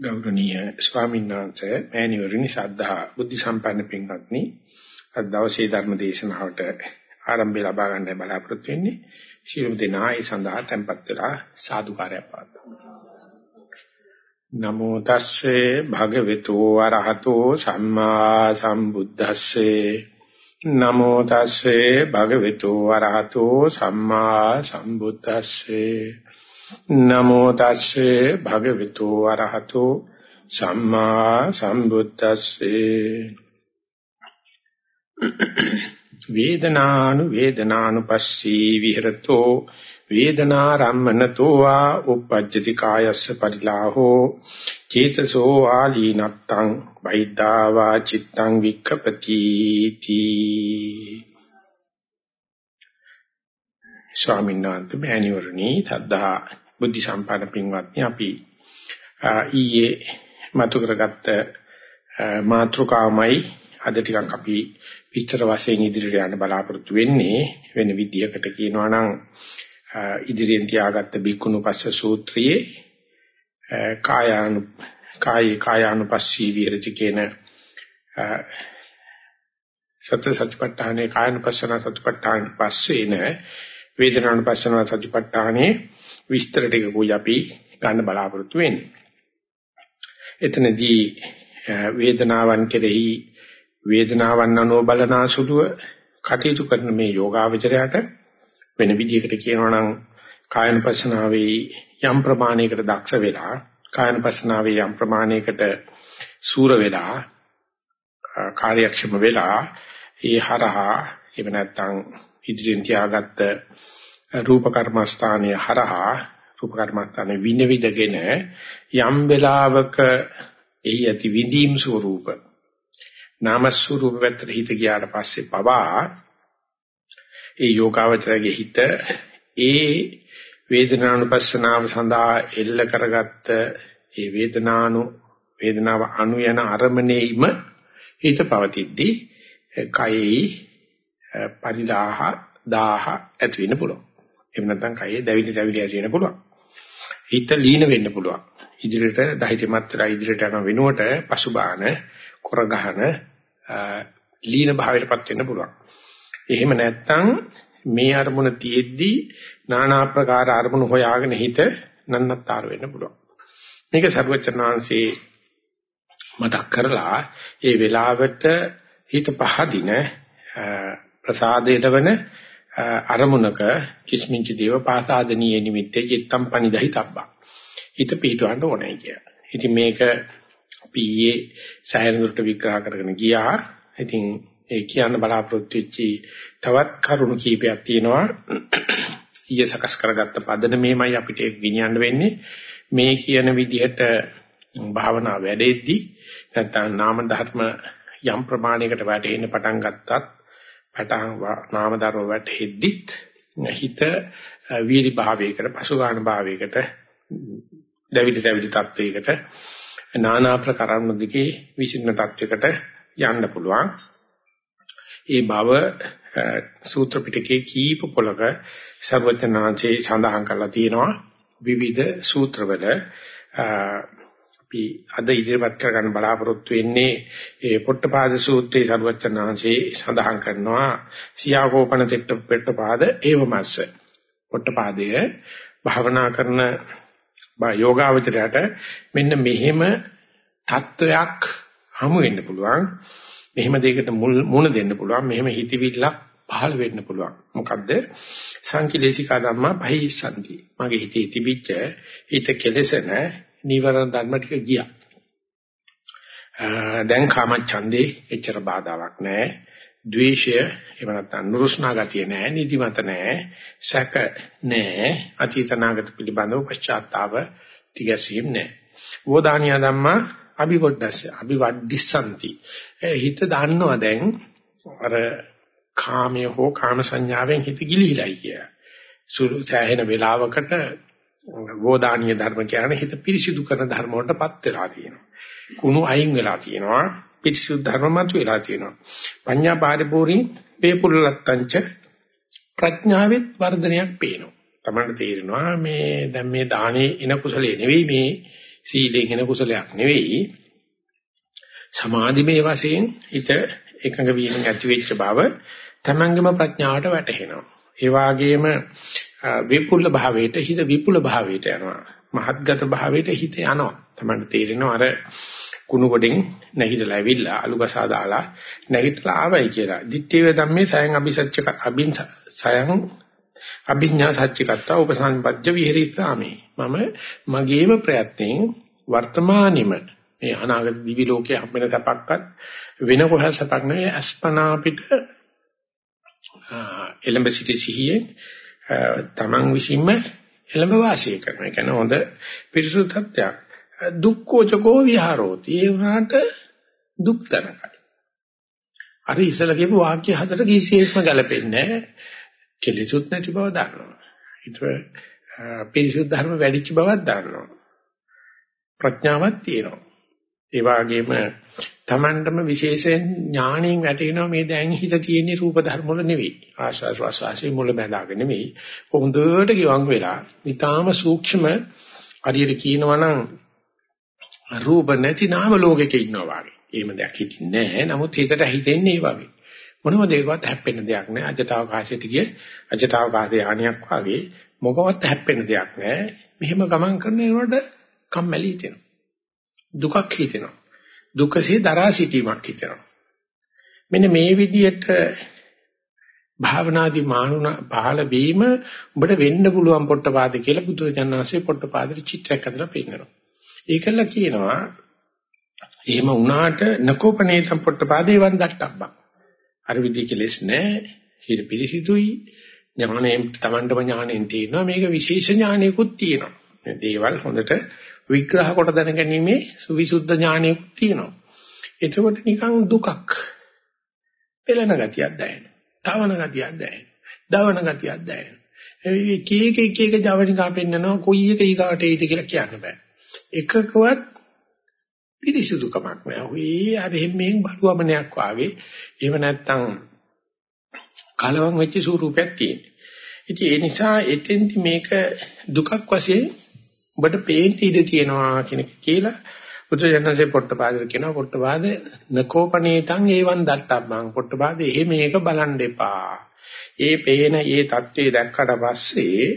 ගෞරවනීය ස්වාමීන් වහන්සේ මෑණිවරණි සද්ධා බුද්ධ සම්පන්න පින්වත්නි. අද දවසේ ධර්ම දේශනාවට ආරම්භය ලබා ගන්න බලාපොරොත්තු වෙන්නේ. ශිරු දෙනා ඒ සඳහා tempත් වෙලා සාදුකාරය පාත්තුමු නමෝ තස්සේ භගවතු වරහතෝ සම්මා සම්බුද්දස්සේ. නමෝ තස්සේ භගවතු වරහතෝ සම්මා සම්බුද්දස්සේ. නමෝ තස්සේ භගවතු වරහතෝ සම්මා සම්බුද්දස්සේ. වේදනානු වේදනානුපස්සී විහෙරතෝ වේදනාරම්මනතෝ වා uppajjati කායස්ස පරිලාහෝ චේතසෝ ආලීනත්තං වෛද්දා වා චිත්තං වික්ඛපති තී ස්වාමීන් වහන්සේ මෑණිවරණි සද්ධා බුද්ධ සම්පන්න පින්වත්නි අපි ඊයේ මතු කරගත්ත මාත්‍රකාමයි අද ටිකක් අපි විස්තර වශයෙන් ඉදිරියට යන්න බලාපොරොත්තු වෙන්නේ. වෙන විදියකට කියනවා නම් ඉදිරියෙන් තියාගත්ත බිකුණු පස්ස සූත්‍රයේ කායානු කායේ කායානුපස්සී විහෙරති කියන සත්‍ය සත්‍යපට්ඨානේ කායනුපස්සන සත්‍යපට්ඨාන පස්සේන වේදනානුපස්සන සතිපට්ඨානේ විස්තර ටිකකුයි අපි ගන්න බලාපොරොත්තු වෙන්නේ. එතනදී වේදනාවන් කෙරෙහි වේදනාවන් අනුව බලනාසුලුව කටයුතු කරන මේ යෝගාවචරයට වෙන විදිහකට කියනවා නම් කායනුපස්සනාවේ යම් ප්‍රමාණයකට දක්ෂ වෙලා කායනුපස්සනාවේ යම් ප්‍රමාණයකට සූර වෙලා කාර්යක්ෂම වෙලා ඒ හරහා එහෙම නැත්නම් ඉදිරියෙන් තියාගත්ත රූප කර්මස්ථානයේ හරහා රූප කර්මස්ථානයේ විනිවිදගෙන යම් වෙලාවක එහි ඇති විදීම් ස්වરૂප නාම ස්වરૂප වෙතට හිත ගියාට පස්සේ පවා ඒ යෝගාවචරයේ හිත ඒ වේදනානුපස්සනාව සඳහා එල්ල කරගත්ත ඒ වේදනානු වේදනාව අනු යන අරමණයෙම හිත පවතිද්දී කයෙහි පරිදාහ දාහ ඇති වෙන්න පුළුවන්. එහෙම නැත්නම් කයේ දැවිලි දැවිලි ඇති වෙන්න පුළුවන්. හිත ලීන වෙන්න පුළුවන්. ඉදිරියට ධෛර්යමත් වෙලා ඉදිරියට යන වෙනුවට පසුබාන කොර ගහන ලීන භාවයටපත් වෙන්න පුළුවන්. එහෙම නැත්නම් මේ අරමුණ තියෙද්දි নানা ආකාර අරමුණු හොයාගෙන හිත නන්නත්තර වෙන්න පුළුවන්. මේක සර්වචනාංශේ මතක් කරලා ඒ වෙලාවට හිත පහදින ප්‍රසාදයට වන අරමුණක කිස්මින්ච දේව පාසාදනීය නිමිත්තේ චිත්තම් පනිදහි තබ්බා. හිත පිටවන්න ඕනේ කිය. ඉතින් මේක අපි ඊයේ සෑහෙන දුරට විග්‍රහ කරගෙන ගියා. ඉතින් ඒ කියන්න බලාපොරොත්තු වෙච්චි තවත් කරුණු කීපයක් තියෙනවා. ඊයේ සකස් කරගත්ත පදන මේමයි අපිට ගෙනියන්න වෙන්නේ. මේ කියන විදිහට භාවනා වැඩෙද්දී නැත්නම් නාම ධර්ම යම් ප්‍රමාණයකට වැටෙන්න පටන් ගත්තත් පටන් නාම ධර්ම වැටෙද්දිත් හිත වීරි භාවයකට පසුගාන භාවයකට දැවිලි දැවිලි තත්වයකට නානා ප්‍රකාරණ දිගේ විසින්න තත්වයකට යන්න පුළුවන්. ඒ බව සූත්‍ර පිටකේ කීප පොලක සර්වඥාන්සේ සඳහන් කරලා තියෙනවා විවිධ සූත්‍රවල අපි අද ඉදිරිපත් කරගන්න බලාපොරොත්තු වෙන්නේ ඒ පොට්ටපාද සූත්‍රයේ සරුවචන වහන්සේ සඳහන් කරනවා සියාකෝපන තෙට්ට පෙට්ටපාද ඒවමස්ස පොට්ටපාදය භාවනා කරන යෝගාවචරයට මෙන්න මෙහෙම தত্ত্বයක් හමු වෙන්න පුළුවන් මෙහෙම දෙයකට මුණ දෙන්න පුළුවන් මෙහෙම හිතවිල්ලක් පහළ වෙන්න පුළුවන්. මොකද්ද? සංකිලේශිකා ධම්මා පහිසන්ති. මගේ හිතේ තිබිච්ච හිත කෙලෙසන නීවරණ ධර්ම ටික ගියා. දැන් කාමච්ඡන්දේ එච්චර බාධාවක් නැහැ ද්වේෂය එහෙම නැත්නම් නුරුස්නා ගතිය නැහැ නිදිමත නැහැ සැක නැහැ අතීතනාගත පිළිබඳව පශ්චාත්තාව තිගැසීම් නැහැ වෝදානියා ධම්මා අභිවොද්දස්ස අභිවද්දිසanti හිත දන්නවා දැන් අර කාමයේ හෝ කාම සංඥාවෙන් හිත ගිලිහිලයි කිය. සුළු සෑහෙන වේලාවකට වෝදානීය ධර්ම කියන්නේ හිත පිරිසිදු කරන ධර්ම වලටපත් වෙලා තියෙනවා. කුණු අයින් වෙලා තියෙනවා. පිරිසිදු ධර්ම මත වෙලා තියෙනවා. පඤ්ඤා පාරිපූර්ණී වේපුල්ලත්තංච ප්‍රඥාවෙත් වර්ධනයක් පේනවා. තමයි තේරෙනවා මේ දැන් මේ දානේ එන කුසලයේ නෙවෙයි මේ සීලයෙන් එන කුසලයක් නෙවෙයි. සමාධිමේ වශයෙන් හිත එකඟ වීමෙන් ඇති වෙච්ච බව තමංගම ප්‍රඥාවට වැටහෙනවා. ඒ වාගේම විපුල භාවයට හිත විපුල භාවයට යනවා. මහත්ගත භාවයට හිත යනවා. තමයි තේරෙනවා අර කුණු ගොඩෙන් නැගිටලා ඇවිල්ලා අලුගසා දාලා නැගිටලා ආවයි කියලා. දිත්තේව ධම්මේ සයන් අபிසච්ච අබින් සයන් අභිඥා සච්චිකත්තා උපසංපජ්ජ විහෙරිස්සාමි. මම මගේම ප්‍රයත්නෙන් වර්තමානෙම මේ අනාගත දිවි ලෝකයේ හම්බෙන සපක්වත් වෙන කොහේ සපක් නෙවෙයි අස්පනා පිට එලඹ සිටි සිහියේ තමන් විසින්ම එළඹ වාසය කරනවා. ඒ කියන්නේ හොඳ පිරිසුදු තත්ත්වයක්. දුක්ඛෝචකෝ විහාරෝති. ඒ වුණාට දුක් තනකයි. අර ඉස්සල කියපු වාක්‍ය හතර කිසිසේත්ම ගැලපෙන්නේ නැහැ. කෙලෙසුත් නැති බව දන්නවා. ඊට පිරිසුදු ධර්ම වැඩිච්ච බවක් දන්නවා. ප්‍රඥාවක් තියෙනවා. ඒ වගේම Tamandම විශේෂයෙන් ඥාණයෙන් වැටෙනවා මේ දැන් හිත තියෙන රූප ධර්ම වල නෙවෙයි. ආශාස වාසාසී මුල බඳාගෙන නෙවෙයි. හොඳට ගිවන් වෙලා ඊටාම සූක්ෂම හරියට කියනවා නම් රූප නැති නාම ලෝකෙක ඉන්නවා වගේ. එහෙම දෙයක් හිතින්නේ නැහැ. නමුත් හිතට හිතෙන්නේ ඒ වගේ. මොනම දෙයකවත් හැප්පෙන දෙයක් නැහැ. අජටවකාශයට ගිය අජටවකාශයේ ආණියක් වගේ මොකවත් හැප්පෙන දෙයක් නැහැ. මෙහෙම ගමන් කරන ඒවට කම්මැලි හිතෙනවා. දුකක් හිතෙනවා. දුකසේ දරා සිටීමක් හිතෙනවා. මෙන්න මේ විදිහට භාවනාදී මානුන පහළ වීම ඔබට වෙන්න පුළුවන් පොට්ටපාද කියලා බුදුරජාණන් වහන්සේ පොට්ටපාදේ චිත්‍රයක් අදලා පෙන්නනවා. ඒකල කියනවා එහෙම වුණාට නකෝපනේතම් පොට්ටපාදේ වන් දට්ටබ්බා. අර විදිහ කෙලස් නැහැ. හිත පිළිසිතුයි. ඥාණයෙන් Tamandම ඥාණයෙන් තියෙනවා මේක විශේෂ ඥානයකුත් තියෙනවා. මේ දේවල් හොඳට විග්‍රහ කොට දැනගැනීමේ සුවිසුද්ධ ඥානයකුත් තියෙනවා. එතකොට නිකන් දුකක්. පෙළෙන ගතියක් දැනෙනවා. තවන ගතියක් දැනෙනවා. දවන ගතියක් දැනෙනවා. එක එක එක එක ජවනිකා පෙන්නනවා කොයි එක ඊගාට එයිද කියලා කියන්න බෑ. එකකවත් පිරිසුදුකමක් නෑ. ඔය අර හැමෙන් බලුවමනයක් වාගේ. එහෙම නැත්නම් කලවම් වෙච්ච ස්වරූපයක් තියෙන. ඉතින් ඒ නිසා එතෙන්දි මේක දුකක් වශයෙන් ඔබට පේන්න ඉඩ තියෙනවා කියන කියලා බුදුජානකසේ පොට්ටපාදේ කියනවා පොට්ටපාද නකෝපනේතං ඒවන් දත්තම්මං පොට්ටපාද එහෙම මේක බලන් දෙපා. ඒ පේන ඒ தત્ත්වය දැක්කට පස්සේ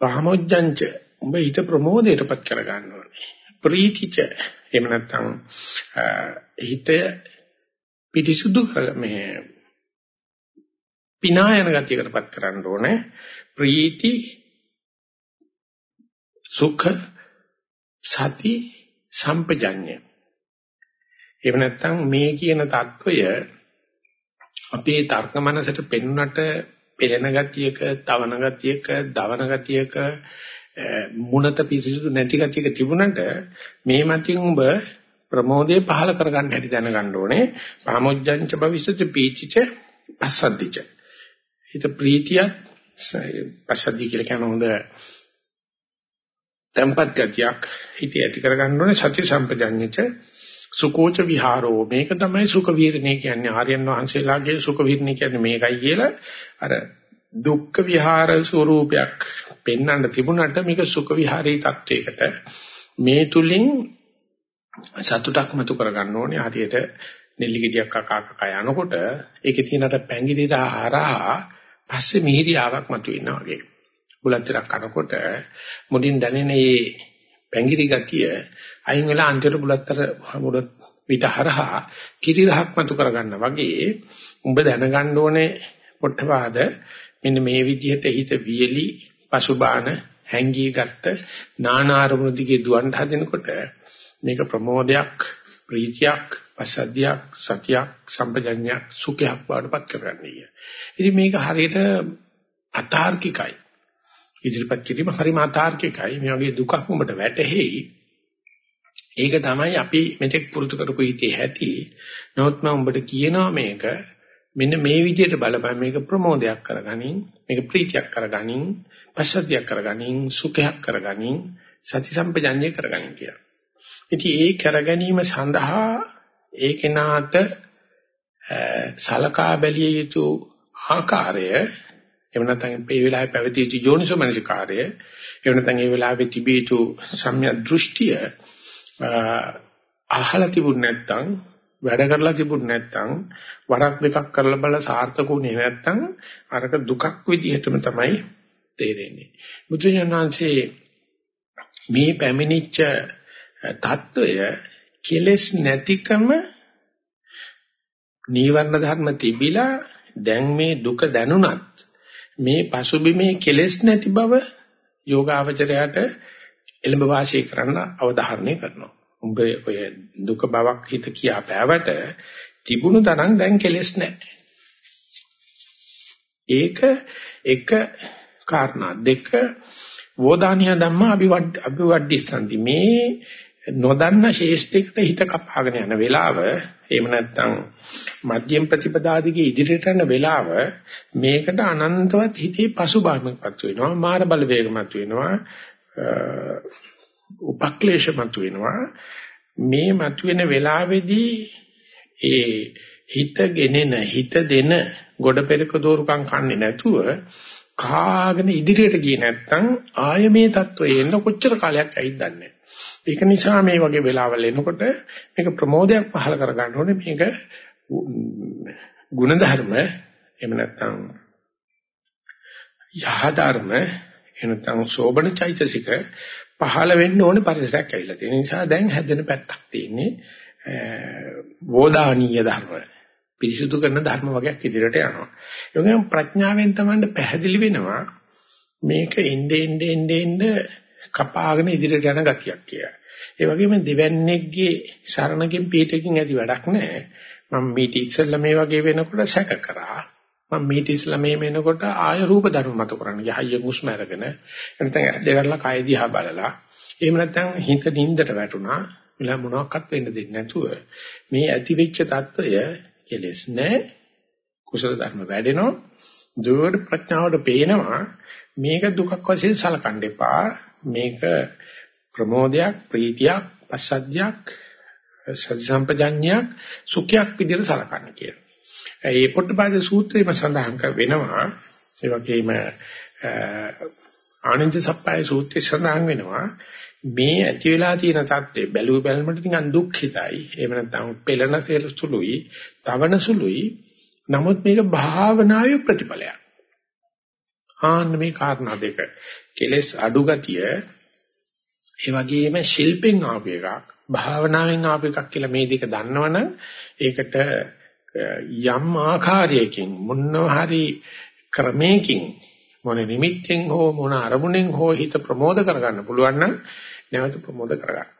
පහමොජ්ජංච උඹ හිත ප්‍රමෝදයටපත් කර ගන්න ඕනේ. ප්‍රීතිච එහෙම නැත්නම් හිත පිටිසුදු කර මේ පිනායන ගතියකටපත් කරන්න ඕනේ. ප්‍රීති සුඛ සති සම්පජඤ්ඤය. එහෙම නැත්නම් මේ කියන தত্ত্বය අපේ තර්ක මනසට පෙන්ුණට පෙළෙන ගතියක, තවන ගතියක, දවන ගතියක මුණත පිසිසු නැති ගතියක තිබුණට මේ මතින් ඔබ ප්‍රමෝදේ පහල කරගන්න හැටි දැනගන්න ඕනේ. පාමොජ්ජංච භවිසති පීචිච පස්සද්ධිච. හිත ප්‍රීතියත් පස්සද්ධිය කියලා කියන හොඳ tempat ගතියක් හිතේ ඇති කරගන්න ඕනේ සති සම්පජඤ්ඤච සුකෝච විහාරෝ මේක තමයි සුඛ විහරණය කියන්නේ ආර්යයන් වහන්සේලාගේ සුඛ විහරණය කියන්නේ මේකයි කියලා අර දුක්ඛ විහාර ස්වરૂපයක් පෙන්වන්න තිබුණාට මේක සුඛ විහාරී තත්වයකට මේ තුලින් සතුටක් මතු කරගන්න ඕනේ හරියට නෙල්ලි ගෙඩියක් කකා කකා යනකොට ඒකේ තියෙන අර පැංගිරිට හරහා පස්සේ මිහිරියාවක් මතු වෙනවා වගේ බුලත් ටිකක් කනකොට මුඩින් දැනෙන මේ පැංගිරි ගතිය අයින් වෙලා අන්තිමට බුලත්තර මුඩ විතහරහා කිරි රහක් මතු කරගන්න වගේ උඹ දැනගන්න ඕනේ පොට්ටපාද මෙන්න මේ විදිහට හිත වියලි පසුබාන හැංගී ගත්ත නානාරමුණු දිගේ දුවන්න හදනකොට මේක ප්‍රමෝදයක් ප්‍රීතියක් පසද්ධියක් සතියක් සම්පජඤ්ඤයක් සුඛයක් බවටපත් කරගන්නේ. ඉතින් මේක හරියට අතාර්කිකයි. ඉදිරිපත් කිරීම හරිම අතාර්කිකයි. මේ වගේ දුකක් උඹට වැටහෙයි. ඒක තමයි අපි මෙතෙක් පුරුදු කරපු හිතේ ඇති. නමුත් මම උඹට කියනවා මේක මෙන්න මේ විදිහට බලපන් මේක ප්‍රමෝදයක් කරගනින් මේක ප්‍රීතියක් කරගනින් පස්සද්ධියක් කරගනින් සුඛයක් කරගනින් සති සම්පජඤ්ඤය කරගනින් කියලා. ඉතින් ඒ කරගැනීම සඳහා ඒ කෙනාට සලකා බැලිය යුතු ආකාරය එහෙම නැත්නම් මේ වෙලාවේ පැවති යුතු යෝනිසෝ මනසිකාර්යය එහෙම නැත්නම් මේ වෙලාවේ තිබී යුතු සම්‍යක් දෘෂ්ටිය අහලා තිබුණ නැත්නම් වැඩ කරලා තිබුණ නැත්නම් වරක් දෙකක් කරලා බලලා සාර්ථකුනේ නැත්නම් අරක දුකක් විදිහටම තමයි තේරෙන්නේ. බුදුජානනාංශේ මේ පැමිණිච්ච தত্ত্বය කෙලෙස් නැතිකම නීවරණ ධර්ම තිබිලා දැන් මේ දුක දැනුණත් මේ පසුබිමේ කෙලස් නැති බව යෝගාවචරයට එළඹ වාසය කරන්න අවධාරණය කරනවා. උඹ ඔය දුක බවක් හිත කියා පෑවට තිබුණු තරම් දැන් කෙලස් නැහැ. ඒක එක කාරණා දෙක වෝදානිය ධම්මා අභිවඩ් අභිවඩ්ඩිස්සන්ති මේ නොදන්න ශේෂ්ඨයකට හිත කපාගෙන යන වෙලාව එහෙම නැත්නම් මධ්‍යම ප්‍රතිපදාදිගේ ඉදිරියට යන වෙලාව මේකට අනන්තවත් හිතේ පසුබාහමක්පත් වෙනවා මාන බල වේගමත් වෙනවා උපක්ලේශමත් වෙනවා. මේ මතුවෙන වෙලාවේදී ඒ හිත ගෙනෙන හිත දෙන ගොඩ පෙරක දෝරුකම් කන්නේ නැතුව කාගෙන ඉදිරියට ගියේ නැත්නම් ආය මේ தত্ত্বය එන්න කොච්චර කාලයක් ඇයිද දන්නේ? ඒක නිසා මේ වගේ වෙලාවල් එනකොට මේක ප්‍රමෝදයක් පහල කර ගන්න ඕනේ මේක ಗುಣධර්ම එහෙම නැත්නම් යහධර්ම එහෙම නැත්නම් සෝබන චෛතසික පහළ වෙන්න ඕනේ පරිසරයක් ඇවිල්ලා තියෙන නිසා දැන් හැදෙන පැත්තක් තියෙන්නේ වෝදානීය ධර්ම පිරිසුදු කරන ධර්ම වගේක් ඉදිරියට යනවා. ඒ වගේම ප්‍රඥාවෙන් තමයි පැහැදිලි වෙනවා මේක එnde ende ende ende කපාගෙන ඉදිරියට යන ගතියක් කියලා. ඒ වගේම දෙවන්නේගේ සරණකින් පිටකින් ඇති වැඩක් නැහැ. මම මීට ඉස්සෙල්ලා මේ වගේ වෙනකොට සැක කරා. මම මීට ඉස්සෙල්ලා මේ වෙනකොට ආය රූප ධර්ම මත කරන්නේ. යහිය හුස්ම අරගෙන නැත්නම් ඇද කරලා කය දිහා බලලා. එහෙම නැත්නම් හිත නින්දට වැටුණා. මිලා මොනවාක්වත් වෙන්න දෙන්නේ නැතුව මේ ඇතිවෙච්ච తত্ত্বය කෙලස් නැහැ. කුසල ධර්ම වැඩෙනවා. දුවර ප්‍රඥාවට පේනවා මේක දුකක් වශයෙන් සලකන්න එපා මේක ප්‍රමෝදයක්, ප්‍රීතියක්, පස්සද්ධියක්, සත්සම්පජඤ්ඤයක්, සුඛයක් විදිහට සලකන්න කියලා. ඒ පොට්ටපාද සූත්‍රයේම සඳහන් කර වෙනවා. ඒ වගේම ආනන්ද සප්පයි සූත්‍රයේ සඳහන් වෙනවා. මේ ඇති වෙලා තියෙන தත්ත්වය බැලුව බැලමට නිකන් දුක්ඛිතයි. එහෙම නැත්නම් පෙළන සුළුයි, තවන සුළුයි. නමුත් මේක භාවනාවේ ප්‍රතිඵලයක්. ආන්න මේ කාරණා දෙක. කෙලස් අඩු ගතිය ඒ වගේම ශිල්පෙන් ආපු එකක්, භාවනාවෙන් ආපු එකක් කියලා මේ දෙක දන්නවනම් ඒකට යම් ආකාරයකින් මොනවා හරි ක්‍රමයකින් මොන නිමිත්තෙන් හෝ මොන අරමුණෙන් හෝ හිත ප්‍රමෝද කරගන්න පුළුවන් නම් නැවත ප්‍රමෝද කරගන්න.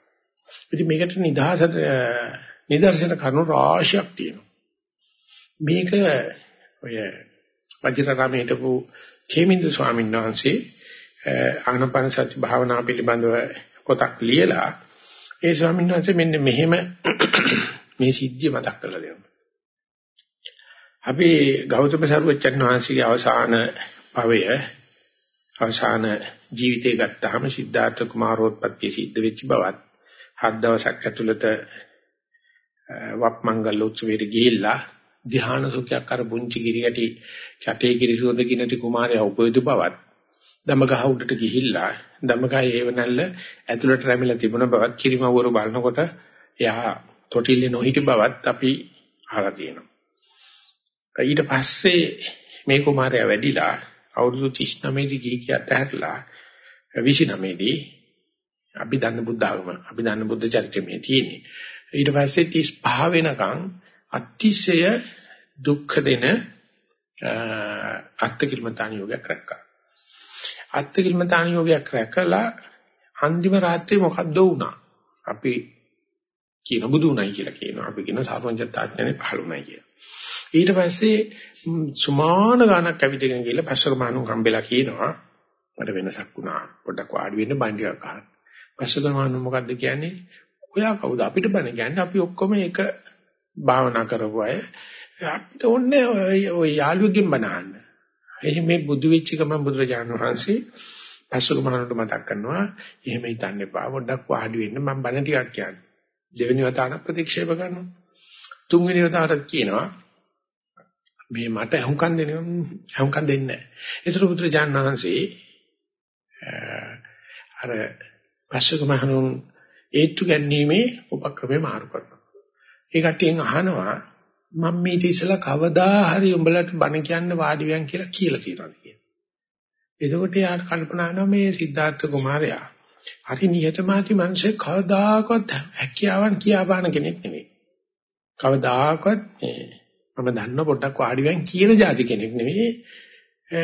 ඉතින් මේකට නිදහසට නිදර්ශන කරුණු රාශියක් තියෙනවා. මේක ඔය වජිරාමේ හිටපු කේමින්දු ස්වාමීන් වහන්සේ ආනපන සති භාවනා පිළිබඳව පොතක් ලියලා ඒ ස්වාමීන් වහන්සේ මෙන්න මෙහෙම මේ සිද්ධිය මතක් කරලා දෙනවා. අපි ගෞතම සරුවච්චන් වහන්සේගේ අවසාන භවය අවසාන ජීවිතය ගත්තාම සිද්ධාර්ථ කුමාරෝත්පත්ති සිද්ධ වෙච්ච බවත් හත් දවසක් ඇතුළත වප්මංගල උත්සවයට ගිහිල්ලා ධ්‍යාන සුඛයක් අර පුංචි ගිරියටි කැටේ කිරිසෝද කිනති කුමාරයා උපයතු බවත් දමගහ උඩට ගිහිල්ලා දමගහේ හේවණල්ල ඇතුළට රැමිලා තිබුණ බවත් කිරිමවරු බලනකොට එයා තොටිල්ලේ නොහිටි බවත් අපි අහලා තියෙනවා. ඊට පස්සේ මේ කුමාරයා වැඩිලා අවුරුදු 39 දී ගිහි කියත් ඇහැරලා 29 දී අපි දන්න බුද්ධ ආගම අපි දන්න බුද්ධ චරිතය මේ තියෙන්නේ. ඊට පස්සේ 35 වෙනකන් අතිශය දුක්ඛ දෙන අත්කිලමතාන යෝගයක් රැක්කා. අත්කිලමතාන යෝගයක් රැකලා අන්තිම රාත්‍රියේ මොකද්ද වුණා? අපි කියන බුදු උණයි කියලා කියනවා. අපි කියන සාර්වජ්‍යතාඥානේ පහළ උණයි කියලා. ඊට පස්සේ සුමාන ගානක් ඇවිදගෙන ගිහලා පස්සක මානු හම්බෙලා කියනවා මට වෙනසක් වුණා. පොඩ්ඩක් වාඩි වෙන්න බණ්ඩියක් අහන්න. පස්සක මානු මොකද්ද කියන්නේ? ඔයා කවුද අපිට බණ කියන්නේ? අපි ඔක්කොම එක භාවනා කරපු අය. අපිට ඕනේ ඔය යාළුවෙක්ගෙන් බණ අහන්න. එහි මේ බුදු වෙච්ච ගමන් බුදුරජාණන් වහන්සේ පස්සක මානුට මතක් කරනවා. එහෙම හිතන්න එපා. පොඩ්ඩක් වාඩි වෙන්න මම බණ ටිකක් කියන්නේ. දෙවෙනි වතාවට ප්‍රතික්ෂේප කරනවා. තුන්වෙනි වතාවට කියනවා මේ මට අහුම්කම් දෙන්නේ අහුම්කම් දෙන්නේ නැහැ. ඒතර පුත්‍රජාන වහන්සේ අර පස්සක මහණුන් ඒත්තු ගැනීමේ උපක්‍රමය මාරු කරනවා. ඒ කට්ටියෙන් අහනවා මම මේ ඉතිසලා කවදා හරි උඹලට බණ කියන්න වාඩි වෙන් කියලා කියලා තියෙනවා කියලා. එතකොට යාට කල්පනා කරනවා මේ සිද්ධාර්ථ කුමාරයා හරි නිහතමානී මිනිස්සේ කවදාකවත් හැකියාවන් කියාපාන කෙනෙක් නෙවෙයි. කවදාකවත් මම දන්න පොඩ්ඩක් වාඩි වෙන් කියන જાති කෙනෙක් නෙවෙයි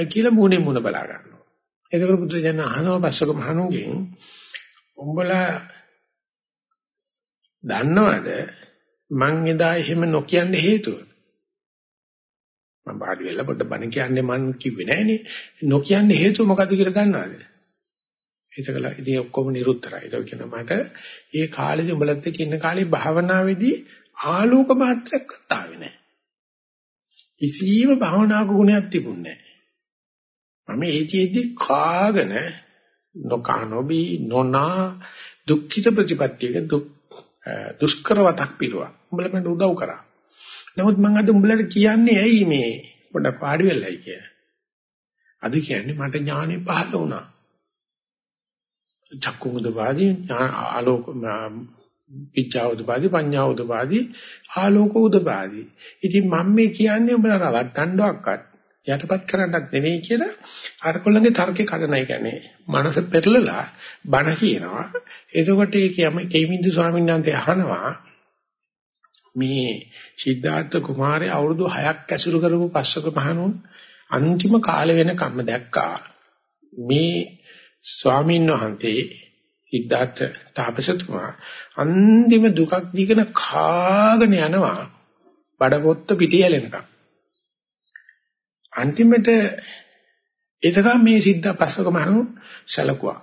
කියලා මූණේ මූණ බලා ගන්නවා. එතකොට බුදුරජාණන් අහනවා බස්සක මහණුගෙන් උඹලා දන්නවද මං එදා එහෙම නොකියන්න හේතුව? මම වාඩි වෙලා පොඩ්ඩ බණ කියන්නේ මං කිව්වේ නෑනේ. නොකියන්න හේතුව මොකද්ද කියලා දන්නවද? ඒකල ඉතින් ඔක්කොම නිරුත්තරයි. ඒක කියන මට ඒ කාලේදී උඹලත් එක්ක ඉන්න කාලේ භාවනාවේදී ආලෝක මාත්‍රයක් ආවේ නෑ. කිසිම භාවනාවක ගුණයක් තිබුණේ නෑ. මම ඒතිෙද්දි කාගෙන නොකනොබි නොනා දුක්ඛිත ප්‍රතිපත්තියක දුක් දුෂ්කරවතක් පිළුවා. උඹලා මට උදව් කරා. නමුත් මම අද උඹලට කියන්නේ ඇයි මේ පොඩක් පාඩි වෙලයි කිය. අද කියන්නේ මට ඥානෙ පහළ වුණා. චක්කු උදපාදි ආලෝක පිච්චා උදපාදි පඤ්ඤා උදපාදි ආලෝක උදපාදි. ඉතින් මම මේ කියන්නේ උඹලා රවට්ටන්නවක්වත් යටපත් කරන්නත් නෙවෙයි කියලා අර කොල්ලගේ තර්කේ කඩන එක කියන්නේ මනස පෙරලලා බණ කියනවා. එතකොට ඒ කියම කේමින්දු ස්වාමීන් වහන්සේ අහනවා මේ සිද්ධාර්ථ කුමාරයා අවුරුදු 6ක් ඇසුරු කරපු පස්සක මහණුන් අන්තිම කාලේ වෙනකම්ම දැක්කා. මේ ස්වාමීන් වහන්සේ සිද්ධාර්ථ තාපසතුමා අන්තිම දුකක් දිගන කාගෙන යනවා බඩපොත්ත පිටියලෙනකම් අන්තිමට එතකම් මේ සිද්ධ පස්සක මහණු සැලකුවා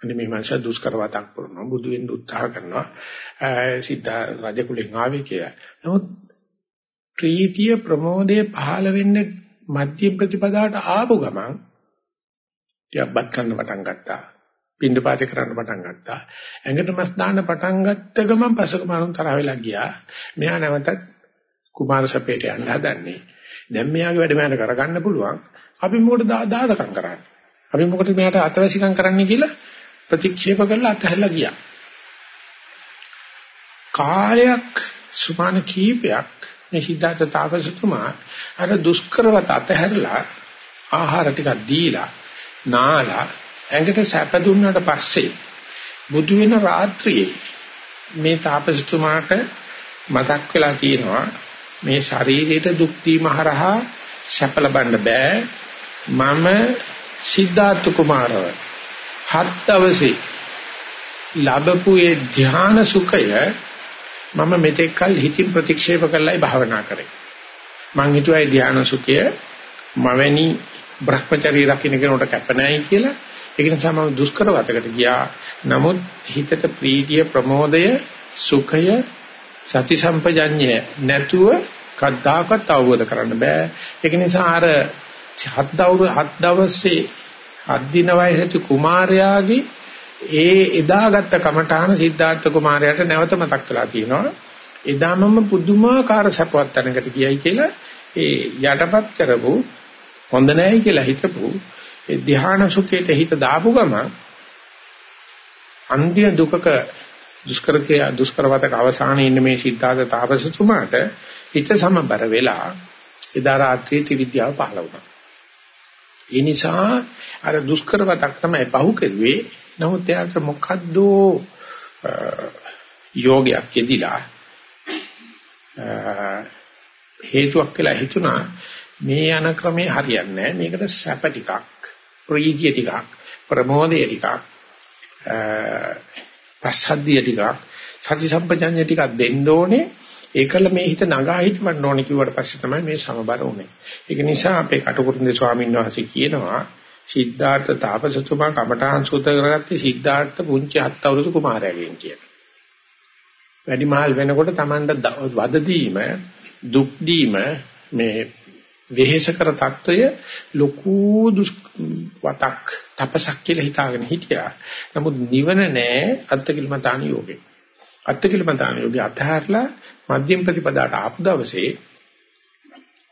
අනේ මේ මනුෂ්‍ය දුෂ්කරවතක් කරනවා බුදු වෙන්න උත්සාහ කරනවා සිද්ධ රජ කුලෙන් ආවේ කියලා. නමුත් ප්‍රීතිය ප්‍රමෝදය පහළ වෙන්නේ මධ්‍ය ප්‍රතිපදාවට ආපු ගමන් ටිකක් ගන්න පටන් ගත්තා. පින්ඩ පාත කරන්න පටන් ගත්තා. ඇඟට මස් දාන්න පටන් ගත්ත ගමන් පසක මනුන් තරහ වෙලා ගියා. මෙහා නැවතත් කුමාර සපේට යන්න හදන්නේ. දැන් මෙයාගේ වැඩ මෙයාට කරගන්න පුළුවන්. අපි මොකටද දාදකම් කරන්නේ? අපි මොකටද මෙයාට අතවැසිකම් කරන්නේ කියලා ප්‍රතික්ෂේප කරලා අතහැරලා ගියා. කාලයක් සුමාන කීපයක් මේ සිද්ධාර්ථ තාපසතුමා අර දුෂ්කරවත අතහැරලා ආහාර ටිකක් දීලා නාලා ඇඟට සැප දුන්නාට පස්සේ බුදු වෙන රාත්‍රියේ මේ තාපසතුමාට මතක් වෙලා තියෙනවා මේ ශරීරයට දුක් දීම හරහා සැප ලබන්න බෑ. මම සිද්ධාර්ථ කුමාරව හත් දවසේ ලැබපු ඒ ධ්‍යාන සුඛය මම මෙතෙක් කල හිතින් ප්‍රතික්ෂේප කළායි භාවනා කරේ. මං හිතුවා ඒ ධ්‍යාන සුඛය මවැනි Brahmachari රකින්න කෙනෙකුට කැප නැහැ කියලා. ඒක නිසා මම දුෂ්කර වතකට ගියා. නමුත් හිතට ප්‍රීතිය ප්‍රමෝදය සුඛය සති සම්පජඤ්ඤය නැතුව කද්දාකත් අවබෝධ කරන්න බෑ. ඒක නිසා අර හත් දවස් හත් දවසේ හත් දින වයසට කුමාරයාගේ ඒ එදාගත්ත කමඨාන සිද්ධාර්ථ කුමාරයාට නැවත මතක් වෙලා තියෙනවා එදාමම පුදුමාකාර සපවත් තැනකට ගියයි කියලා ඒ යටපත් කරපු හොඳ නැහැ කියලා හිතපු ඒ ධ්‍යාන සුඛයට හිත දාපු ගම අන්තිම දුකක දුෂ්කරකේ දුෂ්කරවතක අවසානයේ ඉන්න මේ සිද්ධාර්ථ තාපසතුමාට හිත සමබර වෙලා එදා රාත්‍රියේ ත්‍රිවිද්‍යාව පහළ වුණා. ඒ නිසා අර දුෂ්කරවතක් තමයි පහු කෙරුවේ. නමුත් එයාට මොකද්ද යෝගයක් කෙදිලා හේතුවක් කියලා හිතුණා මේ යන ක්‍රමේ හරියන්නේ නැහැ. මේකට සැප ටිකක්, ප්‍රීතිය ටිකක්, ප්‍රමෝදය ටිකක්, පස්සද්ධිය ටිකක්, සති සම්පජඤ්ඤය ටිකක් දෙන්න ඕනේ. ඒකල මේ හිත නගා හිටවන්න ඕනේ කිව්වට පස්සේ තමයි මේ සමබර වුනේ. ඒක නිසා අපේ කටුකුරුන්දේ ස්වාමීන් වහන්සේ කියනවා සිද්ධාර්ථ තාපසතුමා කමඨාන් සූත්‍ර කරගත්තේ සිද්ධාර්ථ පුංචි හත් අවුරුදු කුමාරයාගෙන් කියන. වැඩිමහල් වෙනකොට Tamanda වද දීම, දුක් දීම මේ වෙහෙස කර తত্ত্বය ලොකු වතක් තපසක් කියලා හිතාගෙන හිටියා. නමුත් නිවන නෑ අත්තිකිලමතාන යෝගේ. අත්තිකිලමතාන යෝගේ අතහැරලා මධ්‍යම ප්‍රතිපදාට ආපු දවසේ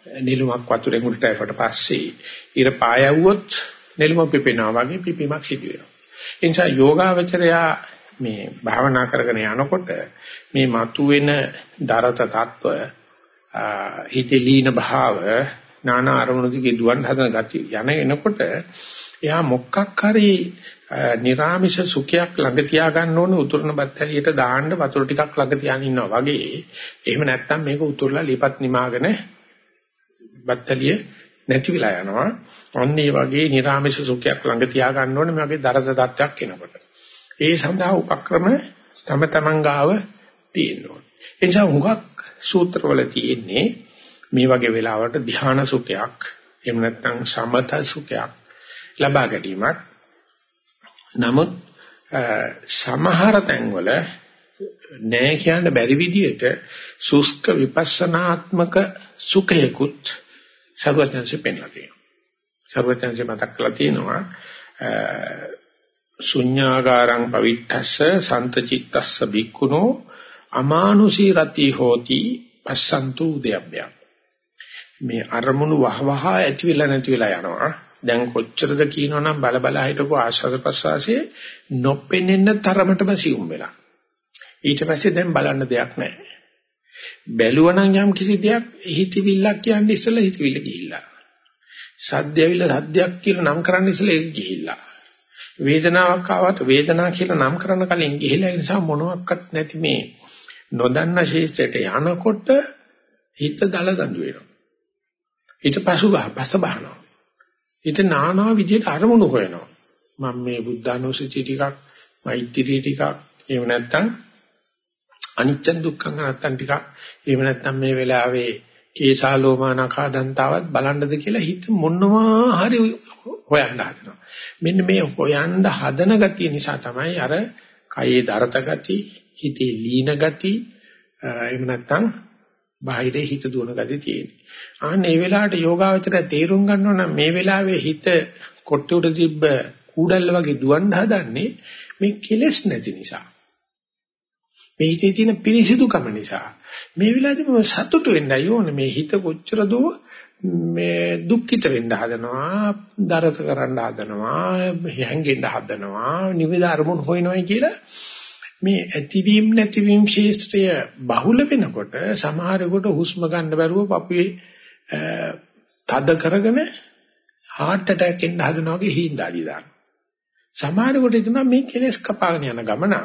නිලුමක් වතුරෙන් උඩට එකට පස්සේ ඉර පායවුවොත් නිලුම පිපෙනවා වගේ පිපීමක් සිදු වෙනවා. ඒ නිසා යෝගාවචරයා මේ භාවනා කරගෙන යනකොට මේ මතුවෙන දරත තත්ත්වය හිතේ ලීන භාව නානා අරමුණු දිගේ දුවන් හදන ගතිය යන එනකොට එයා මොකක් හරි නිර්ාමිෂ සුඛයක් ළඟ තියා ගන්න ඕනේ උතුරන බත්තලියට දාන්න වතුර ටිකක් ළඟ තියාගෙන ඉන්නවා වගේ. එහෙම නැත්නම් මේක උතුරලා ලිපත් නිමාගෙන බත්තලිය නැති වෙලා යනවා. අන්න ඒ වගේ නිර්ාමිෂ සුඛයක් ළඟ තියා ගන්න ඕනේ මේ වගේ දරස තත්ත්වයක් එනකොට. ඒ සඳහා උපක්‍රම තම තමන් ගාව තියෙනවා. ඒ නිසා හුඟක් සූත්‍රවල තියෙන්නේ මේ වගේ වෙලාවට ධ්‍යාන සුඛයක් එහෙම නැත්නම් සමත සුඛයක් ලබා ගැනීමක් නමුත් සමහර තැන්වල නෑ කියන්න බැරි විදියට සුස්ක විපස්සනාත්මක සුඛයකුත් සර්වඥන්සේ පෙන්ලා තියෙනවා. සර්වඥන්සේ මතක් කරලා තියෙනවා ශුඤ්ඤාගාරං පවිත්තස්ස සන්තචිත්තස්ස බික්කුණෝ අමානුෂී රති හෝති පස්සන්තු උදයබ්බය. මේ අරමුණු වහවහ ඇති වෙලා නැති වෙලා යනවා. දැන් කොච්චරද කියනවනම් බල බල හිටපු ආශාද ප්‍රසවාසයේ නොපෙනෙන්න තරමටම සියුම් වෙලා. ඊට පස්සේ දැන් බලන්න දෙයක් නැහැ. බැලුවනම් යම් කිසි දෙයක් හිතවිල්ලක් කියන්නේ ඉස්සෙල්ලා හිතවිල්ල ගිහිල්ලා. සද්ද ඇවිල්ලා සද්දයක් කියලා නම් කරන්න ඉස්සෙල්ලා ඒක ගිහිල්ලා. වේදනාවක් ආවත් වේදනාව කියලා නම් කරන්න කලින් ගිහිල්ලා ඒ නිසා මොනවත් නැති මේ නොදන්න ශේෂ්ත්‍රයට යනකොට හිත දල දඬු වෙනවා. හිත පසු බහ පස්ස බහනවා. හිත නානා විදිහට අරමුණු හොයනවා. මම මේ බුද්ධානුස්සති ටිකක්, මෛත්‍රී ටිකක්, එහෙම නැත්නම් අනිච්ච දුක්ඛ නැත්නම් ටිකක්, එහෙම නැත්නම් මේ වෙලාවේ කේසාලෝමානකා දන්තාවත් බලන්නද කියලා හිත මොනවා හරි හොයන්න හදනවා. මෙන්න මේ හොයන්න හදන ගතිය නිසා තමයි අර කයේ දරත ගති, හිතේ ලීන ගති, එහෙම නැත්නම් බාහිරේ හිත දුවන ගතිය තියෙන්නේ. ආන්න මේ වෙලාවට යෝගාවචරය තේරුම් ගන්නවා නම් මේ වෙලාවේ හිත කොට්ට උඩ තිබ්බ කූඩල්ල වගේ දුවන්න හදන්නේ මේ කෙලෙස් නැති නිසා. මේ හිතේ තියෙන පිරිසිදුකම නිසා. මේ වෙලාවේදී මම සතුටු වෙන්නයි ඕනේ මේ හිත කොච්චර දෝ මේ දුක්ඛිත වෙන්න හදනවා, දරත කරන්න හදනවා, හැංගෙන්න හදනවා, නිවිද අරමුණු හොයනවායි කියලා මේ ඇතිවීම නැතිවීම ශේස්ත්‍රය බහුල වෙනකොට සමහරෙකුට හුස්ම ගන්න බැරුව පපුවේ තද කරගෙන heart attack එන්න හදනවා වගේ හිඳාඩි දාන. සමහරෙකුට හිතනවා මේ කෙලස් කපාගෙන යන ගමන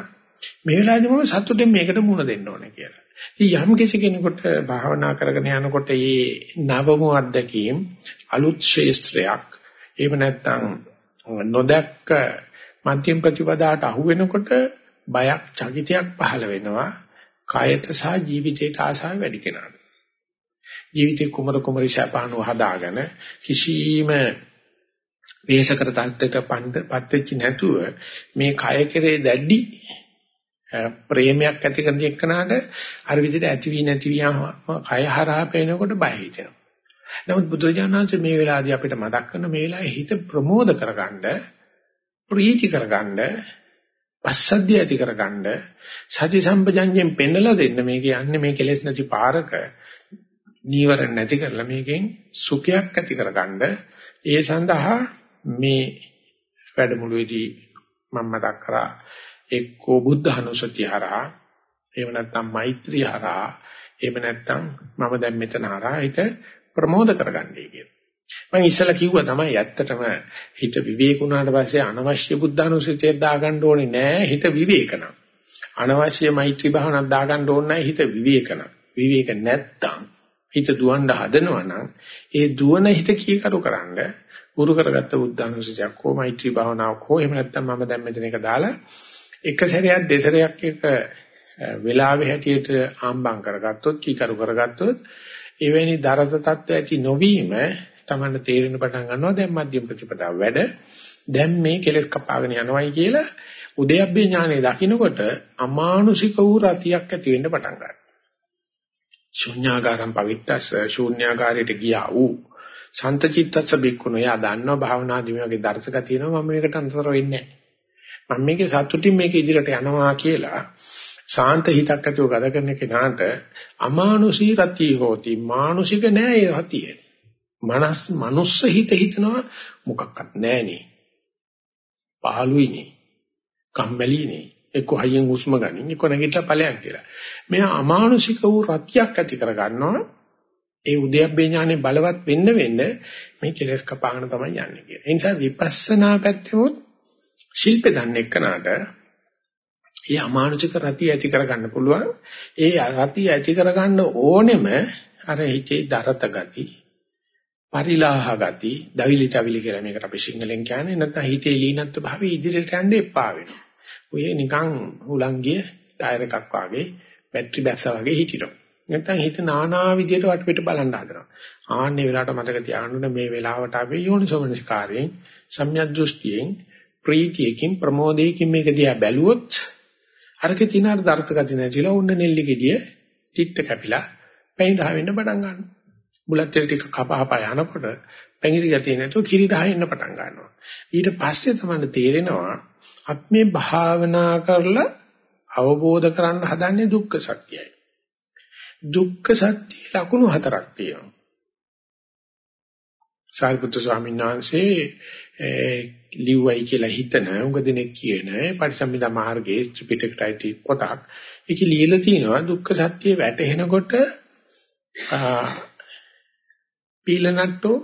මේ වෙලාවේදී මම සතුටින් මේකට මුණ දෙන්න ඕනේ කියලා. ඉතින් යම් කිසි කෙනෙකුට භාවනා කරගෙන යනකොට මේ නවමු අත්දැකීම් අලුත් ශේස්ත්‍රයක් එහෙම නැත්නම් නොදැක්ක මධ්‍යම ප්‍රතිපදාට අහු වෙනකොට බයක් චකිතයක් පහළ වෙනවා කායයට සහ ජීවිතයට ආසාව වැඩි කෙනාට. ජීවිතේ කුමර කුමරි ශාපානව හදාගෙන කිසිම වේශකර තත්ත්වයකට පත් වෙච්ච නැතුව මේ කය කෙරේ දැඩි ප්‍රේමයක් ඇති කරන එක්කනට අර විදිහට ඇති වී නැති වියම කය හරහා පේනකොට බය හිතෙනවා. නමුත් බුදුරජාණන්සේ මේ වෙලාවේදී අපිට මතක් කරන මේ වෙලාවේ හිත ප්‍රමෝද කරගන්න ප්‍රීති කරගන්න පස්සද්ධිය ඇති කරගන්න සති සම්පජඤ්ඤයෙන් පෙන්නලා දෙන්න මේක යන්නේ මේ කෙලෙස් නැති පාරක නීවරණ නැති කරලා මේකෙන් සුඛයක් ඇති කරගන්න ඒ සඳහා මේ වැඩමුළුවේදී මම මතක් කරා එක්කෝ බුද්ධ අනුසතිය හරහා එහෙම නැත්නම් මෛත්‍රිය හරහා එහෙම නැත්නම් මම දැන් මෙතන හරහා හිත ප්‍රමෝද කරගන්නයි කියලා. මම ඉස්සලා කිව්වා තමයි ඇත්තටම හිත විවේක වුණාට පස්සේ අනවශ්‍ය බුද්ධානුස්සතියක් දාගන්න ඕනේ නෑ හිත විවේකන. අනවශ්‍ය මෛත්‍රී භාවනාවක් දාගන්න ඕනේ නෑ හිත විවේකන. විවේක නැත්තම් හිත දුවන්න හදනවා නම් ඒ දුවන හිත කීකරු කරන්න ගුරු කරගත්ත බුද්ධානුස්සතියක් හෝ මෛත්‍රී භාවනාවක් හෝ එහෙම නැත්නම් මම දැන් මෙතන එක දාලා එක සැරයක් දෙසරයක් එක වෙලාවෙ හැටියට ආම්බම් කරගත්තොත් කීකරු කරගත්තොත් එවැනි දරස තත්ත්ව ඇති නොවීම තමන්න තේරෙන පටන් ගන්නවා දැන් මධ්‍යම ප්‍රතිපදාව වැඩ. දැන් මේ කෙලෙස් කපාගෙන යනවයි කියලා උදයබ්බේ ඥානෙ දකින්නකොට අමානුෂික වූ රතියක් ඇති වෙන්න පටන් ගන්නවා. ශුන්‍යාගාරම් පවිත්තස්ස ශූන්‍යාගාරයට ගියා වූ සන්තචිත්තස්ස බික්කුණ. එයා දන්නවා භාවනාදී මේ වගේ දර්ශක තියෙනවා මම මේකට අන්තර වෙන්නේ නැහැ. මම මේකේ සතුටින් මේක ඉදිරියට යනවා කියලා සාන්ත හිතක් ඇතුව ගත කරන කෙනාට අමානුෂී රතිය හොති. මානුෂික නෑ ඒ රතිය. මනස් මනුස්ස හිත හිතනවා මොකක්වත් නෑනේ. පහළුයිනේ. කම්මැලිනේ. එක්ක හයියෙන් හුස්ම ගනින් එක්ක නැගිටලා ඵලයන් කියලා. මෙයා අමානුෂික වූ රතියක් ඇති කර ගන්නවා. ඒ උද්‍යප්පේ ඥානෙ බලවත් වෙන්න වෙන්න මේ කෙලෙස් කපාගෙන තමයි යන්නේ කියලා. ඒ නිසා විපස්සනා පැත්තෙමුත් ශිල්ප දන්න එක්කනට ඒ අමානුෂික රතිය ඇති කරගන්න පුළුවන්. ඒ රතිය ඇති කරගන්න ඕනෙම අර හිතේ දරත ගති, පරිලාහ ගති, දවිලි තවිලි කියලා මේකට අපි සිංහලෙන් කියන්නේ නැත්නම් හිතේ ලීනත්ව භාවය ඉදිරියට යන්න එපා වෙනවා. ඔය නිකන් උලංගිය ටයර් එකක් වාගේ බැටරි බැස්සා වගේ හිටිනවා. නැත්නම් හිත නානා විදියට වටපිට බලන්න හදනවා. ආන්නේ වෙලාවට මතක තියාගන්න මේ වෙලාවට අපි යෝනිසෝමනස්කාරයෙන් සම්‍යක් දෘෂ්ටියෙන් ප්‍රීතියකින් ප්‍රමෝදයකින් මේක දිහා බැලුවොත් අරකේ තියෙන අර දර්ථ ගති නැතිලා උන්න නෙල්ලි ගෙඩිය තිත්ත කැපිලා පැණි දහ වෙන්න පටන් ගන්නවා. බුලත් තෙල් ටික කපහපා යනකොට පැණි ගතිය නැතුව කිරි දහ එන්න පටන් ගන්නවා. ඊට පස්සේ තමයි තේරෙනවා අපි මේ භාවනා කරලා අවබෝධ කරන්න හදන්නේ දුක්ඛ සත්‍යයි. දුක්ඛ සත්‍ය ලකුණු හතරක් තියෙනවා. සාරිපුත්‍ර ස්වාමීන් වහන්සේ ලිව්වයි කියලා හිතන උඟ දිනෙක කියන පරිසම්මිදා මාර්ගයේ ත්‍රිපිටකයයි පොතක්. ඒකේ ලියලා තියෙනවා දුක්ඛ සත්‍ය වැටහෙනකොට පීලනට්ටෝ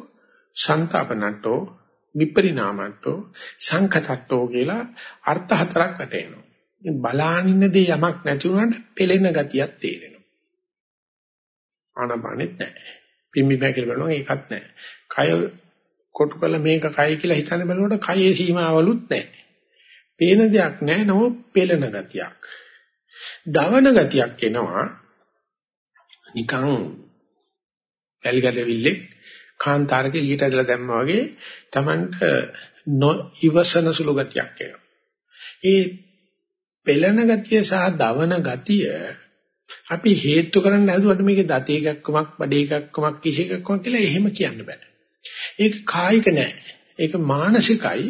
සංතාපනට්ටෝ විපරිණාමට්ටෝ සංකතට්ටෝ කියලා අර්ථ හතරක් වැටෙනවා. මේ බලානින්න දේ යමක් නැති වුණාට පෙළෙන ගතියක් තේරෙනවා. ආනපනෙත් නැහැ. පිම්බි බැකල බලනවා ඒකත් නැහැ. කය කොටු කළ මේක කය කියලා හිතන බලනකොට කයේ සීමාවලුත් නැහැ. පේන දෙයක් නැහැ නම පෙළෙන ගතියක්. දවන ගතියක් එනවා. නිකන් පැල්ගඩවිල්ලේ කාන්තාරක එළියට ඇදලා දැම්මා වගේ Tamanට නොඉවසන සුළු ගතියක් එනවා. ඒ පෙළෙන ගතිය සහ දවන ගතිය අපි හේතු කරන්න හදුවට මේකේ දත එකක්කමක් බඩ එකක්කමක් කිසි එකක්කමක් කියලා එහෙම කියන්න බෑ. ඒක කායික නෑ. ඒක මානසිකයි.